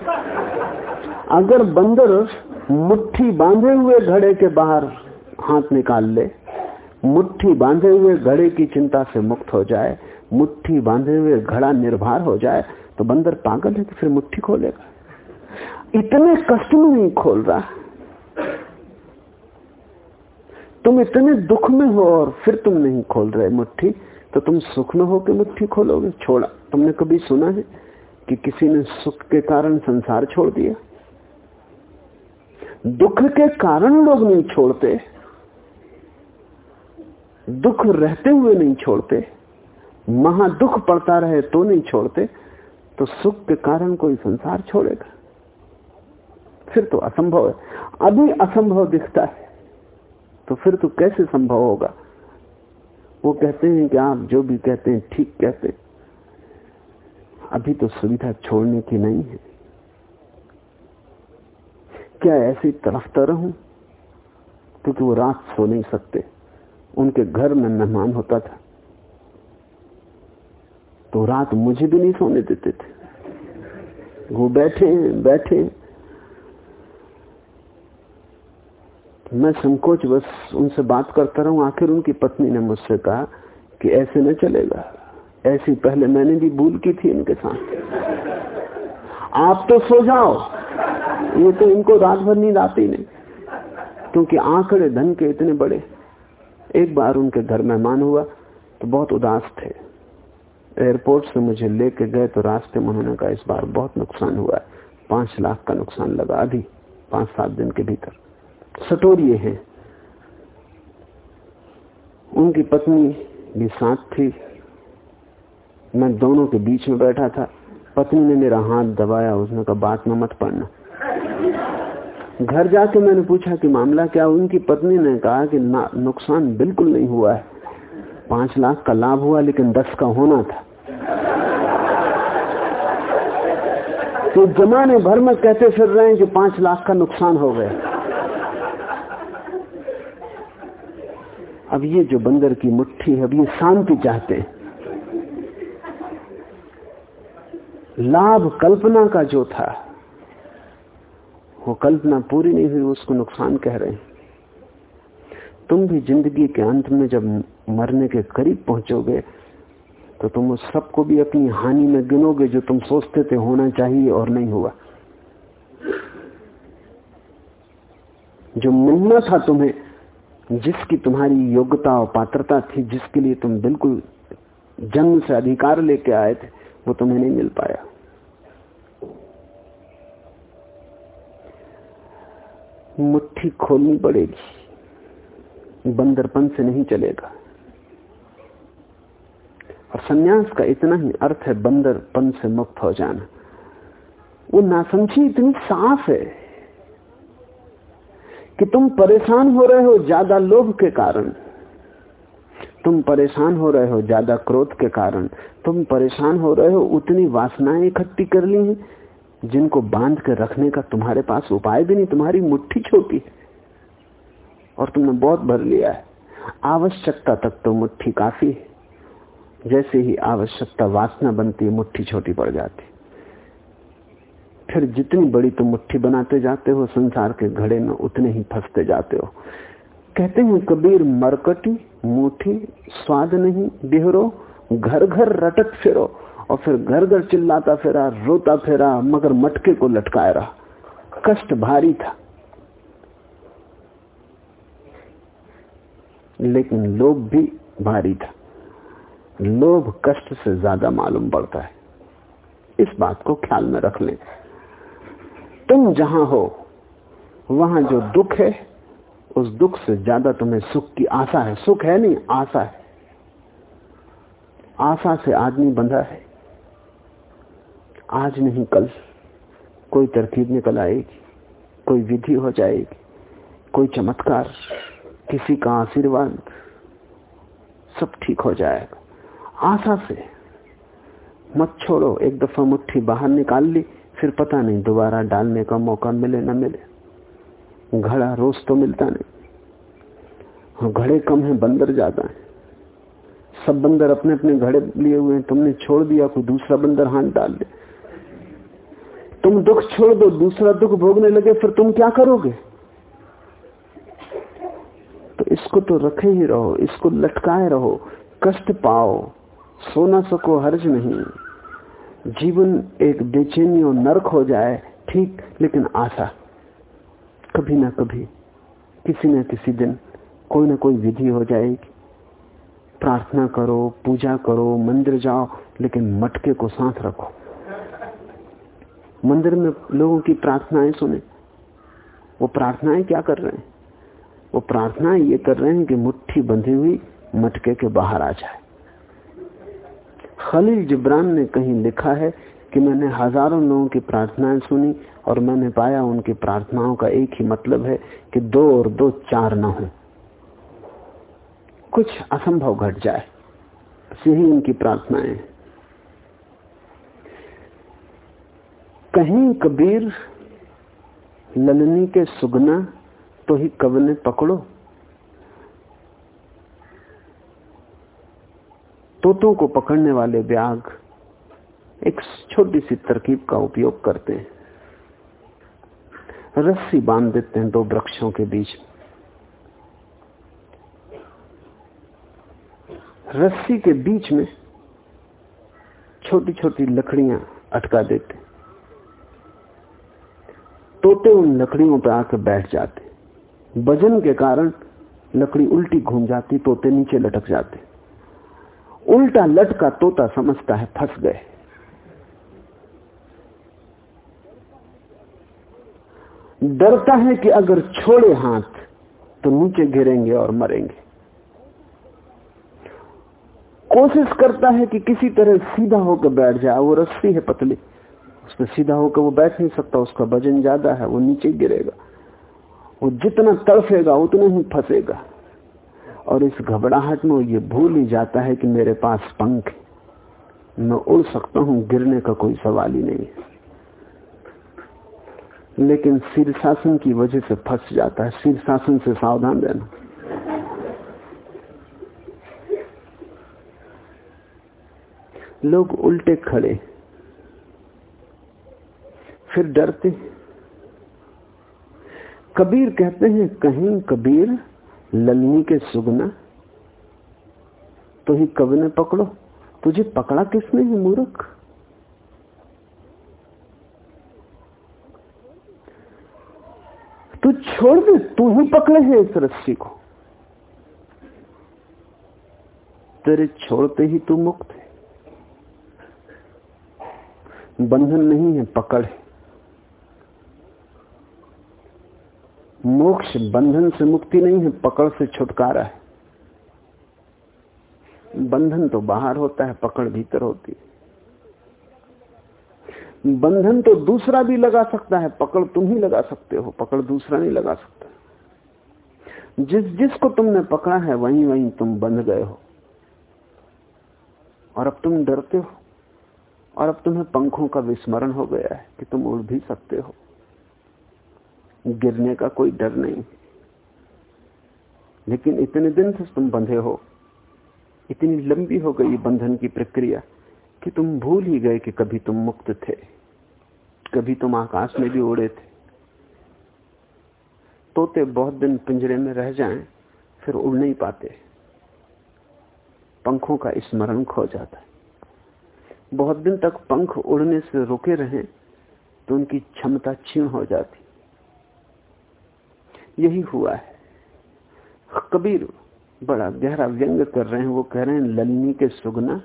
अगर बंदर मुट्ठी बांधे हुए घड़े के बाहर हाथ निकाल ले, मुट्ठी बांधे हुए घड़े की चिंता से मुक्त हो जाए, मुट्ठी बांधे हुए घड़ा निर्भर हो जाए तो बंदर पागल है कि फिर मुट्ठी खोलेगा? इतने कष्ट में नहीं खोल रहा। तुम इतने दुख में हो और फिर तुम नहीं खोल रहे मुट्ठी तो तुम सुख में हो के मुट्ठी खोलोगे? छोड़ा। तुमने कभी सुना है कि किसी ने सुख के कारण संसार छोड़ दिया? दुख के कारण लोग नहीं छोड़ते। दुख रहते हुए नहीं छोड़ते। महा दुख पड़ता रहे तो नहीं छोड़ते। तो सुख के कारण कोई संसार छोड़ेगा? फिर तो असंभव है। अभी असंभव दिखता है। तो फिर तो कैसे संभव होगा? वो कहते हैं कि आप जो भी कहते हैं, ठीक कहते अभी तो सुविधा छोड़ने की नहीं है। क्या ऐसी तरफता रहूँ? क्योंकि वो रात सो नहीं सकते। उनके घर में मेहमान होता था। तो रात मुझे भी नहीं सोने देते थे। वो बैठे बैठे मैं संकोच बस उनसे बात करता रहूँ। आखिर उनकी पत्नी ने मुझसे कहा कि ऐसे न चलेगा। ऐसी पहले मैंने भी भूल की थी इनके साथ। आप तो सो जाओ। ये तो इनको रात भर नींद आती नहीं। क्योंकि आंकड़े धन के इतने बड़े। एक बार उनके घर मेहमान हुआ तो बहुत उदास थे। एयरपोर्ट से मुझे लेके गए तो रास्ते में उन्होंने कहा, इस बार बहुत नुकसान हुआ है। पाँच लाख का नुकसान लगा अभी पाँच सात दिन के भीतर। सटोरिए हैं। उनकी पत्नी भी साथ थी। मैं दोनों के बीच में बैठा था। पत्नी ने मेरा हाथ दबाया, उसने कहा, बात में मत पड़ना। घर जाके मैंने पूछा कि मामला क्या उनकी पत्नी ने कहा कि नुकसान बिल्कुल नहीं हुआ है। पाँच लाख का लाभ हुआ, लेकिन दस का होना था। तो जमाने भर में कहते फिर रहे हैं कि पाँच लाख का नुकसान हो गया। अब ये जो बंदर की मुट्ठी है, अब ये शांति चाहते हैं। लाभ कल्पना का जो था, वो कल्पना पूरी नहीं हुई, उसको नुकसान कह रहे हैं। तुम भी ज़िंदगी के अंत में जब मरने के करीब पहुंचोगे तो तुम उस सबको भी अपनी हानि में गिनोगे जो तुम सोचते थे होना चाहिए और नहीं हुआ। जो मिलना था तुम्हें जिसकी तुम्हारी योग्यता और पात्रता थी, जिसके लिए तुम बिल्कुल जन्म से अधिकार लेके आए थे, वो तुम्हें नहीं मिल पाया। मुट्ठी खोलनी पड़ेगी। बंदरपन से नहीं चलेगा। और सन्यास का इतना ही अर्थ है बंदरपन से मुक्त हो जाना। वो नासमझी इतनी साफ़ है। कि तुम परेशान हो रहे हो ज़्यादा लोभ के कारण। तुम परेशान हो रहे हो ज़्यादा क्रोध के कारण। तुम परेशान हो रहे हो उतनी वासनाएँ इकट्ठी कर ली हैं, जिनको बाँध कर रखने का तुम्हारे पास उपाय भी नहीं, तुम्हारी मुट्ठी छोटी और तुमने बहुत भर लिया है। आवश्यकता तक तो मुट्ठी काफ़ी है। जैसे ही आवश्यकता वासना बनती है, मुट्ठी छोटी पड़ जाती फिर जितनी बड़ी तुम मुट्ठी बनाते जाते हो, संसार के घड़े में उतने ही फंसते जाते हो। कहते हैं, कबीर मरकटी, मुठी, स्वाद नहीं, बिहरो घर घर रटत फिरो, और फिर घर घर चिल्लाता फिरा, रोता फिरा, मगर मटके को लटकाए रहा। कष्ट भारी था। लेकिन लोभ भी भारी था। लोभ कष्ट से ज़्यादा मालूम पड़ता है। इस बात को ख्याल में रख लें। तुम जहाँ हो, वहाँ जो दुख है, उस दुख से ज़्यादा तुम्हें सुख की आशा है। सुख है नहीं, आशा है। आशा से आदमी बंधा है। आज नहीं, कल कोई तरकीब निकल आएगी, कोई विधि हो जाएगी, कोई चमत्कार, किसी का आशीर्वाद, सब ठीक हो जाएगा। आशा से मत छोड़ो, एक दफ़ा मुट्ठी बाहर निकाल ली फिर पता नहीं दोबारा डालने का मौका मिले ना मिले। घड़ा रोज तो मिलता नहीं। घड़े कम है, बंदर ज़्यादा है। सब बंदर अपने अपने घड़े लिए हुए हैं। तुमने छोड़ दिया, कोई दूसरा बंदर हाथ डाल दे। तुम दुख छोड़ दो, दूसरा दुख भोगने लगे, फिर तुम क्या करोगे? तो इसको तो रखे ही रहो, इसको लटकाए रहो। कष्ट पाओ सो ना सको, हर्ज नहीं। जीवन एक बेचैनी और नरक हो जाए, ठीक, लेकिन आशा। कभी ना कभी, किसी न किसी दिन कोई ना कोई विधि हो जाएगी। प्रार्थना करो, पूजा करो, मंदिर जाओ, लेकिन मटके को साथ रखो। मंदिर में लोगों की प्रार्थनाएँ सुने। वो प्रार्थनाएँ क्या कर रहे हैं? वो प्रार्थनाएँ ये कर रहे हैं कि मुट्ठी बंधी हुई मटके के बाहर आ जाए। खलील जिब्रान ने कहीं लिखा है कि मैंने हज़ारों लोगों की प्रार्थनाएँ सुनी और मैंने पाया उनकी प्रार्थनाओं का एक ही मतलब है कि दो और दो चार न हो। कुछ असंभव घट जाए। यही उनकी प्रार्थनाएँ कहीं कबीर ललनी के सुगना तो ही कवने पकड़ो। तोतों को पकड़ने वाले ब्याग एक छोटी सी तरकीब का उपयोग करते हैं। रस्सी बाँध देते हैं दो वृक्षों के बीच। रस्सी के बीच में छोटी छोटी लकड़ियाँ अटका देते तोते उन लकड़ियों पर आकर बैठ जाते वज़न के कारण लकड़ी उल्टी घूम जाती, तोते नीचे लटक जाते उल्टा लटका तोता समझता है, फंस गए। डरता है कि अगर छोड़े हाथ तो नीचे गिरेंगे और मरेंगे। कोशिश करता है कि किसी तरह सीधा होकर बैठ जाए, वो रस्सी है पतली। उस पर सीधा होकर वो बैठ नहीं सकता, उसका वज़न ज़्यादा है, वो नीचे गिरेगा। वो जितना तड़फेगा, उतना ही फंसेगा। और इस घबराहट में ये भूल ही जाता है कि मेरे पास पंख मैं उड़ सकता हूँ, गिरने का कोई सवाल ही नहीं लेकिन शीर्षासन की वजह से फंस जाता है, शीर्षासन से सावधान रहना। लोग उल्टे खड़े, फिर डरते कबीर कहते हैं, कहीं कबीर ललनी के सुगना? तो ही कवि ने पकड़ो। तुझे पकड़ा किसने है मूर्ख? तू छोड़ दे, तू ही पकड़े है इस रस्सी को। तेरे छोड़ते ही तू मुक्त है। बंधन नहीं है, पकड़ है। मोक्ष बंधन से मुक्ति नहीं है, पकड़ से छुटकारा है। बंधन तो बाहर होता है, पकड़ भीतर होती है। बंधन तो दूसरा भी लगा सकता है, पकड़ तुम ही लगा सकते हो, पकड़ दूसरा नहीं लगा सकता। जिस जिसको तुमने पकड़ा है, वहीं वहीं तुम बंध गए हो। और अब तुम डरते हो, और अब तुम्हें पंखों का विस्मरण हो गया है कि तुम उड़ भी सकते हो। गिरने का कोई डर नहीं। लेकिन इतने दिन से तुम बंधे हो, इतनी लंबी हो गई बंधन की प्रक्रिया कि तुम भूल ही गए कि कभी तुम मुक्त थे, कभी तुम आकाश में भी उड़े थे। तोते बहुत दिन पिंजरे में रह जाएँ, फिर उड़ नहीं पाते। पंखों का स्मरण खो जाता है। बहुत दिन तक पंख उड़ने से रुके रहे तो उनकी क्षमता क्षीण हो जाती यही हुआ है। कबीर बड़ा गहरा व्यंग कर रहे हैं, वो कह रहे हैं, ललनी के सुगना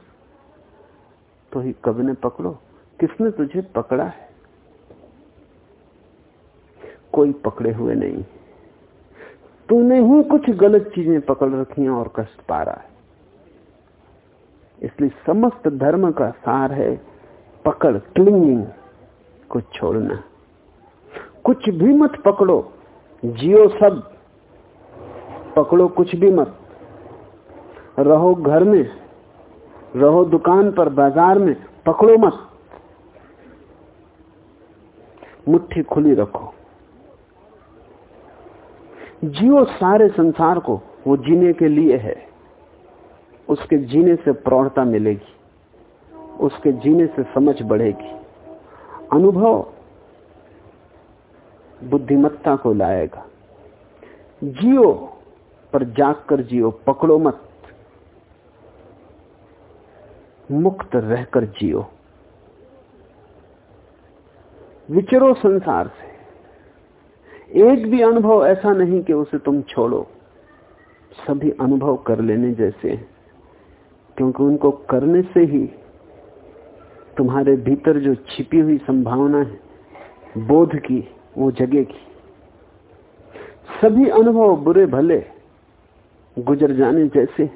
तो ही कब ने पकड़ो? किसने तुझे पकड़ा है? कोई पकड़े हुए नहीं। तूने ही कुछ गलत चीज़ें पकड़ रखी हैं और कष्ट पा रहा है। इसलिए समस्त धर्म का सार है, पकड़, क्लिंगिंग को छोड़ना। कुछ भी मत पकड़ो। जियो सब, पकड़ो कुछ भी मत। रहो घर में, रहो दुकान पर, बाज़ार में, पकड़ो मत। मुट्ठी खुली रखो। जियो सारे संसार को, वो जीने के लिए है। उसके जीने से प्रौढ़ता मिलेगी। उसके जीने से समझ बढ़ेगी। अनुभव बुद्धिमत्ता को लाएगा। जियो पर जाग कर जियो, पकड़ो मत। मुक्त रहकर जियो। विचरो संसार से। एक भी अनुभव ऐसा नहीं कि उसे तुम छोड़ो। सभी अनुभव कर लेने जैसे क्योंकि उनको करने से ही तुम्हारे भीतर जो छिपी हुई संभावना है, बोध की वो जगेगी। सभी अनुभव बुरे भले, गुजर जाने जैसे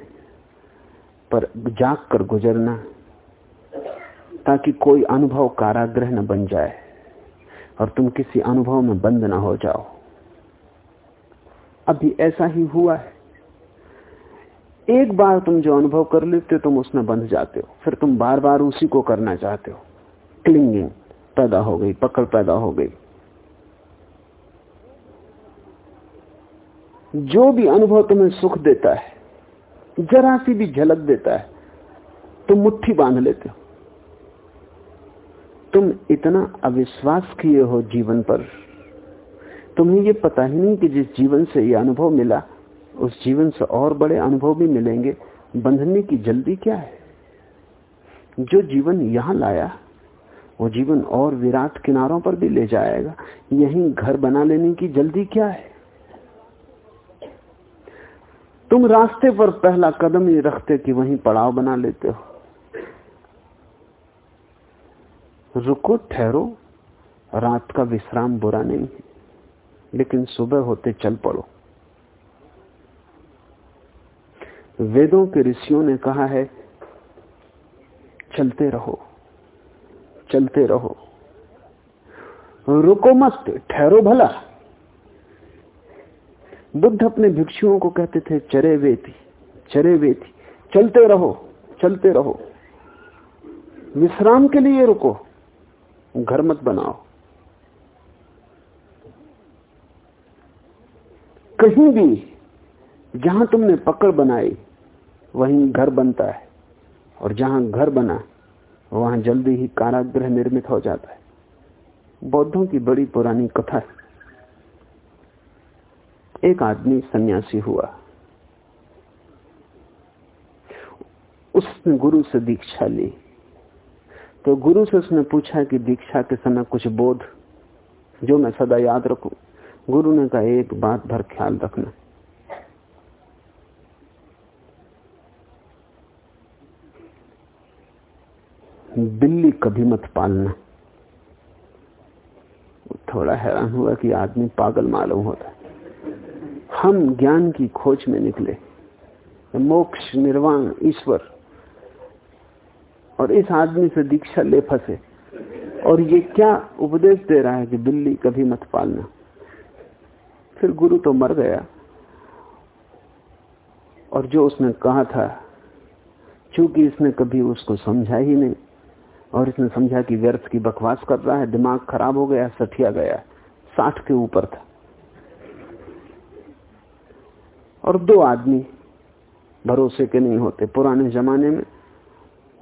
पर जाग कर गुजरना, ताकि कोई अनुभव कारागृह न बन जाए, और तुम किसी अनुभव में बंद ना हो जाओ। अभी ऐसा ही हुआ है। एक बार तुम जो अनुभव कर लेते हो, तुम उसमें बंध जाते हो। फिर तुम बार बार उसी को करना चाहते हो। क्लिंगिंग पैदा हो गई, पकड़ पैदा हो गई। जो भी अनुभव तुम्हें सुख देता है, जरा सी भी झलक देता है, तुम मुट्ठी बाँध लेते हो। तुम इतना अविश्वास किए हो जीवन पर, तुम्हें ये पता ही नहीं कि जिस जीवन से ये अनुभव मिला, उस जीवन से और बड़े अनुभव भी मिलेंगे। बंधने की जल्दी क्या है? जो जीवन यहाँ लाया, वो जीवन और विराट किनारों पर भी ले जाएगा। यहीं घर बना लेने की जल्दी क्या है? तुम रास्ते पर पहला कदम ही रखते कि वहीं पड़ाव बना लेते हो। रुको, ठहरो। रात का विश्राम बुरा नहीं है, लेकिन सुबह होते चल पड़ो। वेदों के ऋषियों ने कहा है, चलते रहो चलते रहो। रुको मत, ठहरो भला। बुद्ध अपने भिक्षुओं को कहते थे, चरे वेती चरे वेती, चलते रहो चलते रहो। विश्राम के लिए रुको, घर मत बनाओ। कहीं भी जहाँ तुमने पकड़ बनाई, वहीं घर बनता है। और जहाँ घर बना, वहाँ जल्दी ही कारागृह निर्मित हो जाता है। बौद्धों की बड़ी पुरानी कथा है। एक आदमी सन्यासी हुआ। उसने गुरु से दीक्षा ली। तो गुरु से उसने पूछा कि दीक्षा के समय कुछ बोध जो मैं सदा याद रखू। गुरु ने कहा, एक बात भर ख्याल रखना। बिल्ली कभी मत पालना। थोड़ा हैरान हुआ कि आदमी पागल मालूम होता हम ज्ञान की खोज में निकले। मोक्ष, निर्वाण, ईश्वर। और इस आदमी से दीक्षा ले फंसे। और ये क्या उपदेश दे रहा है कि बिल्ली कभी मत पालना। फिर गुरु तो मर गया। और जो उसने कहा था, चूँकि इसने कभी उसको समझा ही नहीं, और इसने समझा कि व्यर्थ की बकवास कर रहा है, दिमाग खराब हो गया, सठिया गया, साठ के ऊपर था। और दो आदमी भरोसे के नहीं होते। पुराने जमाने में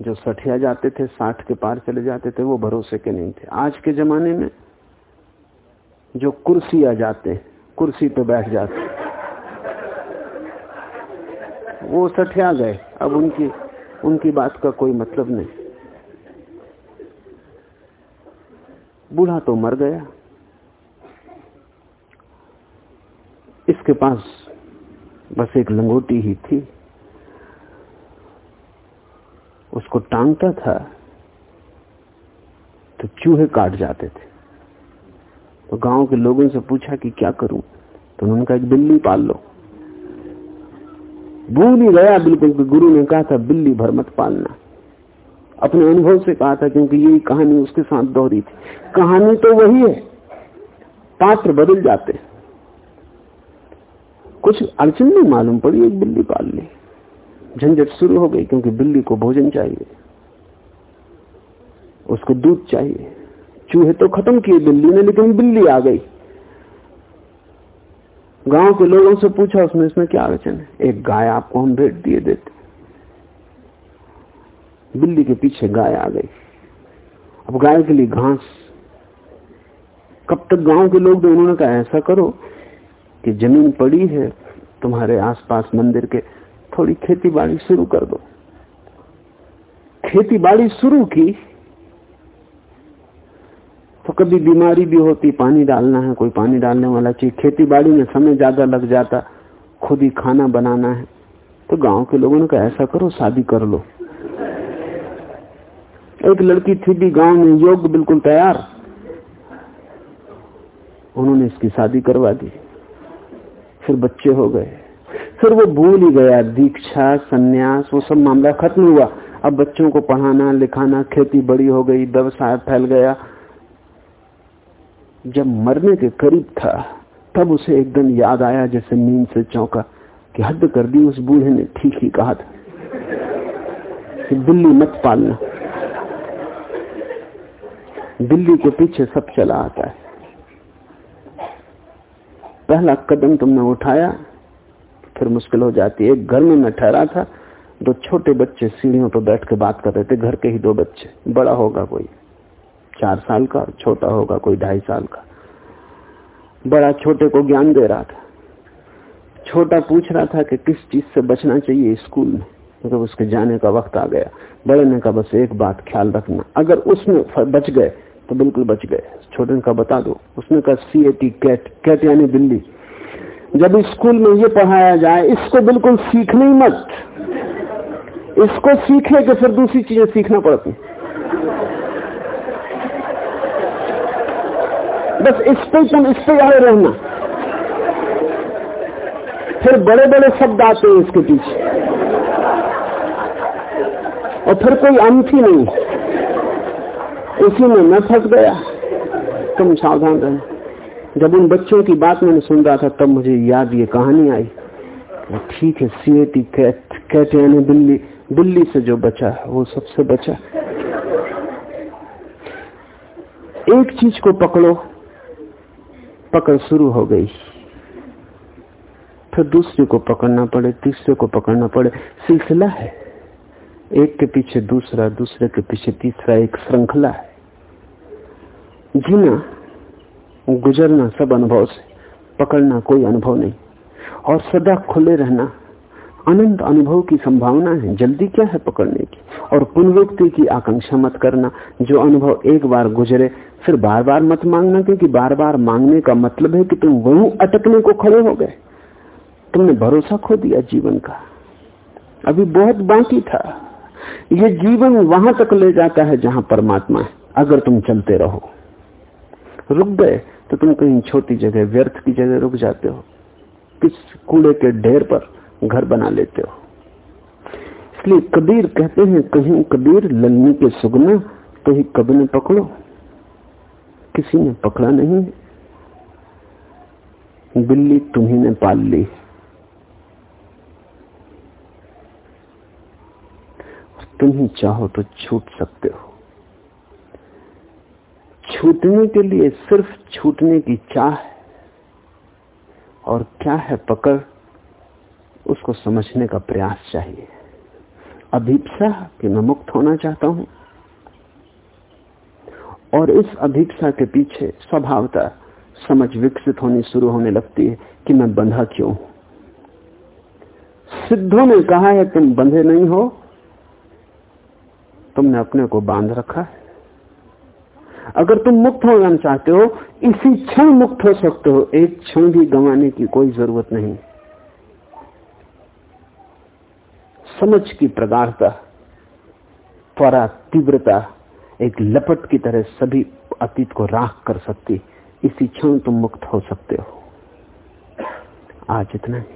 जो सठिया जाते थे, साठ के पार चले जाते थे, वो भरोसे के नहीं थे। आज के जमाने में जो कुर्सी आ जाते, कुर्सी पे बैठ जाते, वो सठिया गए। अब उनकी उनकी बात का कोई मतलब नहीं। बूढ़ा तो मर गया। इसके पास बस एक लंगोटी ही थी। उसको टांगता था तो चूहे काट जाते थे। तो गाँव के लोगों से पूछा कि क्या करूँ? तो उन्होंने कहा बिल्ली पाल लो। भूल ही गया बिल्कुल कि गुरु ने कहा था, बिल्ली भर मत पालना। अपने अनुभव से कहा था, क्योंकि यही कहानी उसके साथ दोहरी थी। कहानी तो वही है, पात्र बदल जाते कुछ अड़चन नहीं मालूम पड़ी, एक बिल्ली पाल ली। झंझट शुरू हो गई क्योंकि बिल्ली को भोजन चाहिए। उसको दूध चाहिए। चूहे तो खत्म किए बिल्ली ने, लेकिन बिल्ली आ गई। गाँव के लोगों से पूछा उसमें इसमें क्या अड़चन है? एक गाय आपको हम भेंट दिए देते। बिल्ली के पीछे गाय आ गई। अब गाय के लिए घास। कब तक गाँव के लोग उन्होंने कहा, ऐसा करो कि ज़मीन पड़ी है, तुम्हारे आसपास मंदिर के, थोड़ी खेती बाड़ी शुरू कर दो। खेती बाड़ी शुरू की तो कभी बीमारी भी होती, पानी डालना है, कोई पानी डालने वाला चाहिए खेती बाड़ी में समय ज़्यादा लग जाता, खुद ही खाना बनाना है तो गाँव के लोगों ने कहा, ऐसा करो, शादी कर लो। एक लड़की थी भी गाँव में, योग बिल्कुल तैयार, उन्होंने इसकी शादी करवा दी। फिर बच्चे हो गए। फिर वो भूल ही गया, दीक्षा, सन्यास, वो सब मामला खत्म हुआ। अब बच्चों को पढ़ाना, लिखाना, खेती बड़ी हो गई, व्यवसाय फैल गया। जब मरने के करीब था, तब उसे एकदम याद आया, जैसे नींद से चौंका कि हद कर दी उस बूढ़े ने, ठीक ही कहा था कि बिल्ली मत पालना। दिल्ली के पीछे सब चला आता है। पहला कदम तुमने उठाया, फिर मुश्किल हो जाती है। घर में मैं ठहरा था, दो छोटे बच्चे सीढ़ियों पर बैठ के बात कर रहे थे, घर के ही दो बच्चे, बड़ा होगा कोई चार साल का छोटा होगा कोई ढाई साल का। बड़ा छोटे को ज्ञान दे रहा था। छोटा पूछ रहा था कि किस चीज़ से बचना चाहिए स्कूल में मतलब उसके जाने का वक्त आ गया। बड़े ने कहा, बस एक बात ख्याल रखना। अगर उसमें बच गए तो बिल्कुल बच गए। छोटे कहा बता दो। उसने कहा C A T cat cat यानी दिल्ली। जब स्कूल में ये पढ़ाया जाए, इसको बिल्कुल सीखने ही मत। इसको सीखे कि फिर दूसरी चीज़ें सीखना पड़ती। बस इस पर तुम इस पर आए रहना। फिर बड़े बड़े शब्द आते हैं इसके पीछे। और फिर कोई अंत ही नहीं। उसी में मैं फंस गया। तुम सावधान रहे। जब उन बच्चों की बात मैंने सुन रहा था, तब मुझे याद ये कहानी आई। ठीक है, सीएटी कैट कैट यानी दिल्ली दिल्ली से जो बचा है, वो सबसे बचा एक चीज़ को पकड़ो, पकड़ शुरू हो गई। फिर दूसरे को पकड़ना पड़े, तीसरे को पकड़ना पड़े। सिलसिला है। एक के पीछे दूसरा, दूसरे के पीछे तीसरा एक श्रृंखला है। जीना, गुजरना सब अनुभव से, पकड़ना कोई अनुभव नहीं। और सदा खुले रहना अनंत अनुभव की संभावना है। जल्दी क्या है पकड़ने की? और पुनरुक्ति की आकांक्षा मत करना। जो अनुभव एक बार गुजरे, फिर बार बार मत मांगना, क्योंकि बार बार मांगने का मतलब है कि तुम वहीं अटकने को खड़े हो गए। तुमने भरोसा खो दिया जीवन का। अभी बहुत बाकी था। ये जीवन वहाँ तक ले जाता है जहाँ परमात्मा है। अगर तुम चलते रहो, रुक गए तो तुम कहीं छोटी जगह, व्यर्थ की जगह रुक जाते हो। किस कूड़े के ढेर पर घर बना लेते हो। इसलिए कबीर कहते हैं, कहीं कबीर ललनी के सुगना तो ही कभी ने पकड़ो। किसी ने पकड़ा नहीं, बिल्ली तुम्ही ने पाल ली। तुम ही चाहो तो छूट सकते हो। छूटने के लिए सिर्फ़ छूटने की चाह है। और क्या है पकड़? उसको समझने का प्रयास चाहिए। अभिप्सा कि मैं मुक्त होना चाहता हूँ। और इस अभिप्सा के पीछे स्वभावता समझ विकसित होनी शुरू होने लगती है कि मैं बंधा क्यों हूँ। सिद्धों ने कहा है, तुम बंधे नहीं हो तुमने अपने को बाँध रखा है। अगर तुम मुक्त होना चाहते हो, इसी क्षण मुक्त हो सकते हो। एक क्षण भी गंवाने की कोई ज़रूरत नहीं। समझ की प्रगाढ़ता, त्वरा, तीव्रता एक लपट की तरह सभी अतीत को राख कर सकती। इसी क्षण तुम मुक्त हो सकते हो। आज इतना ही।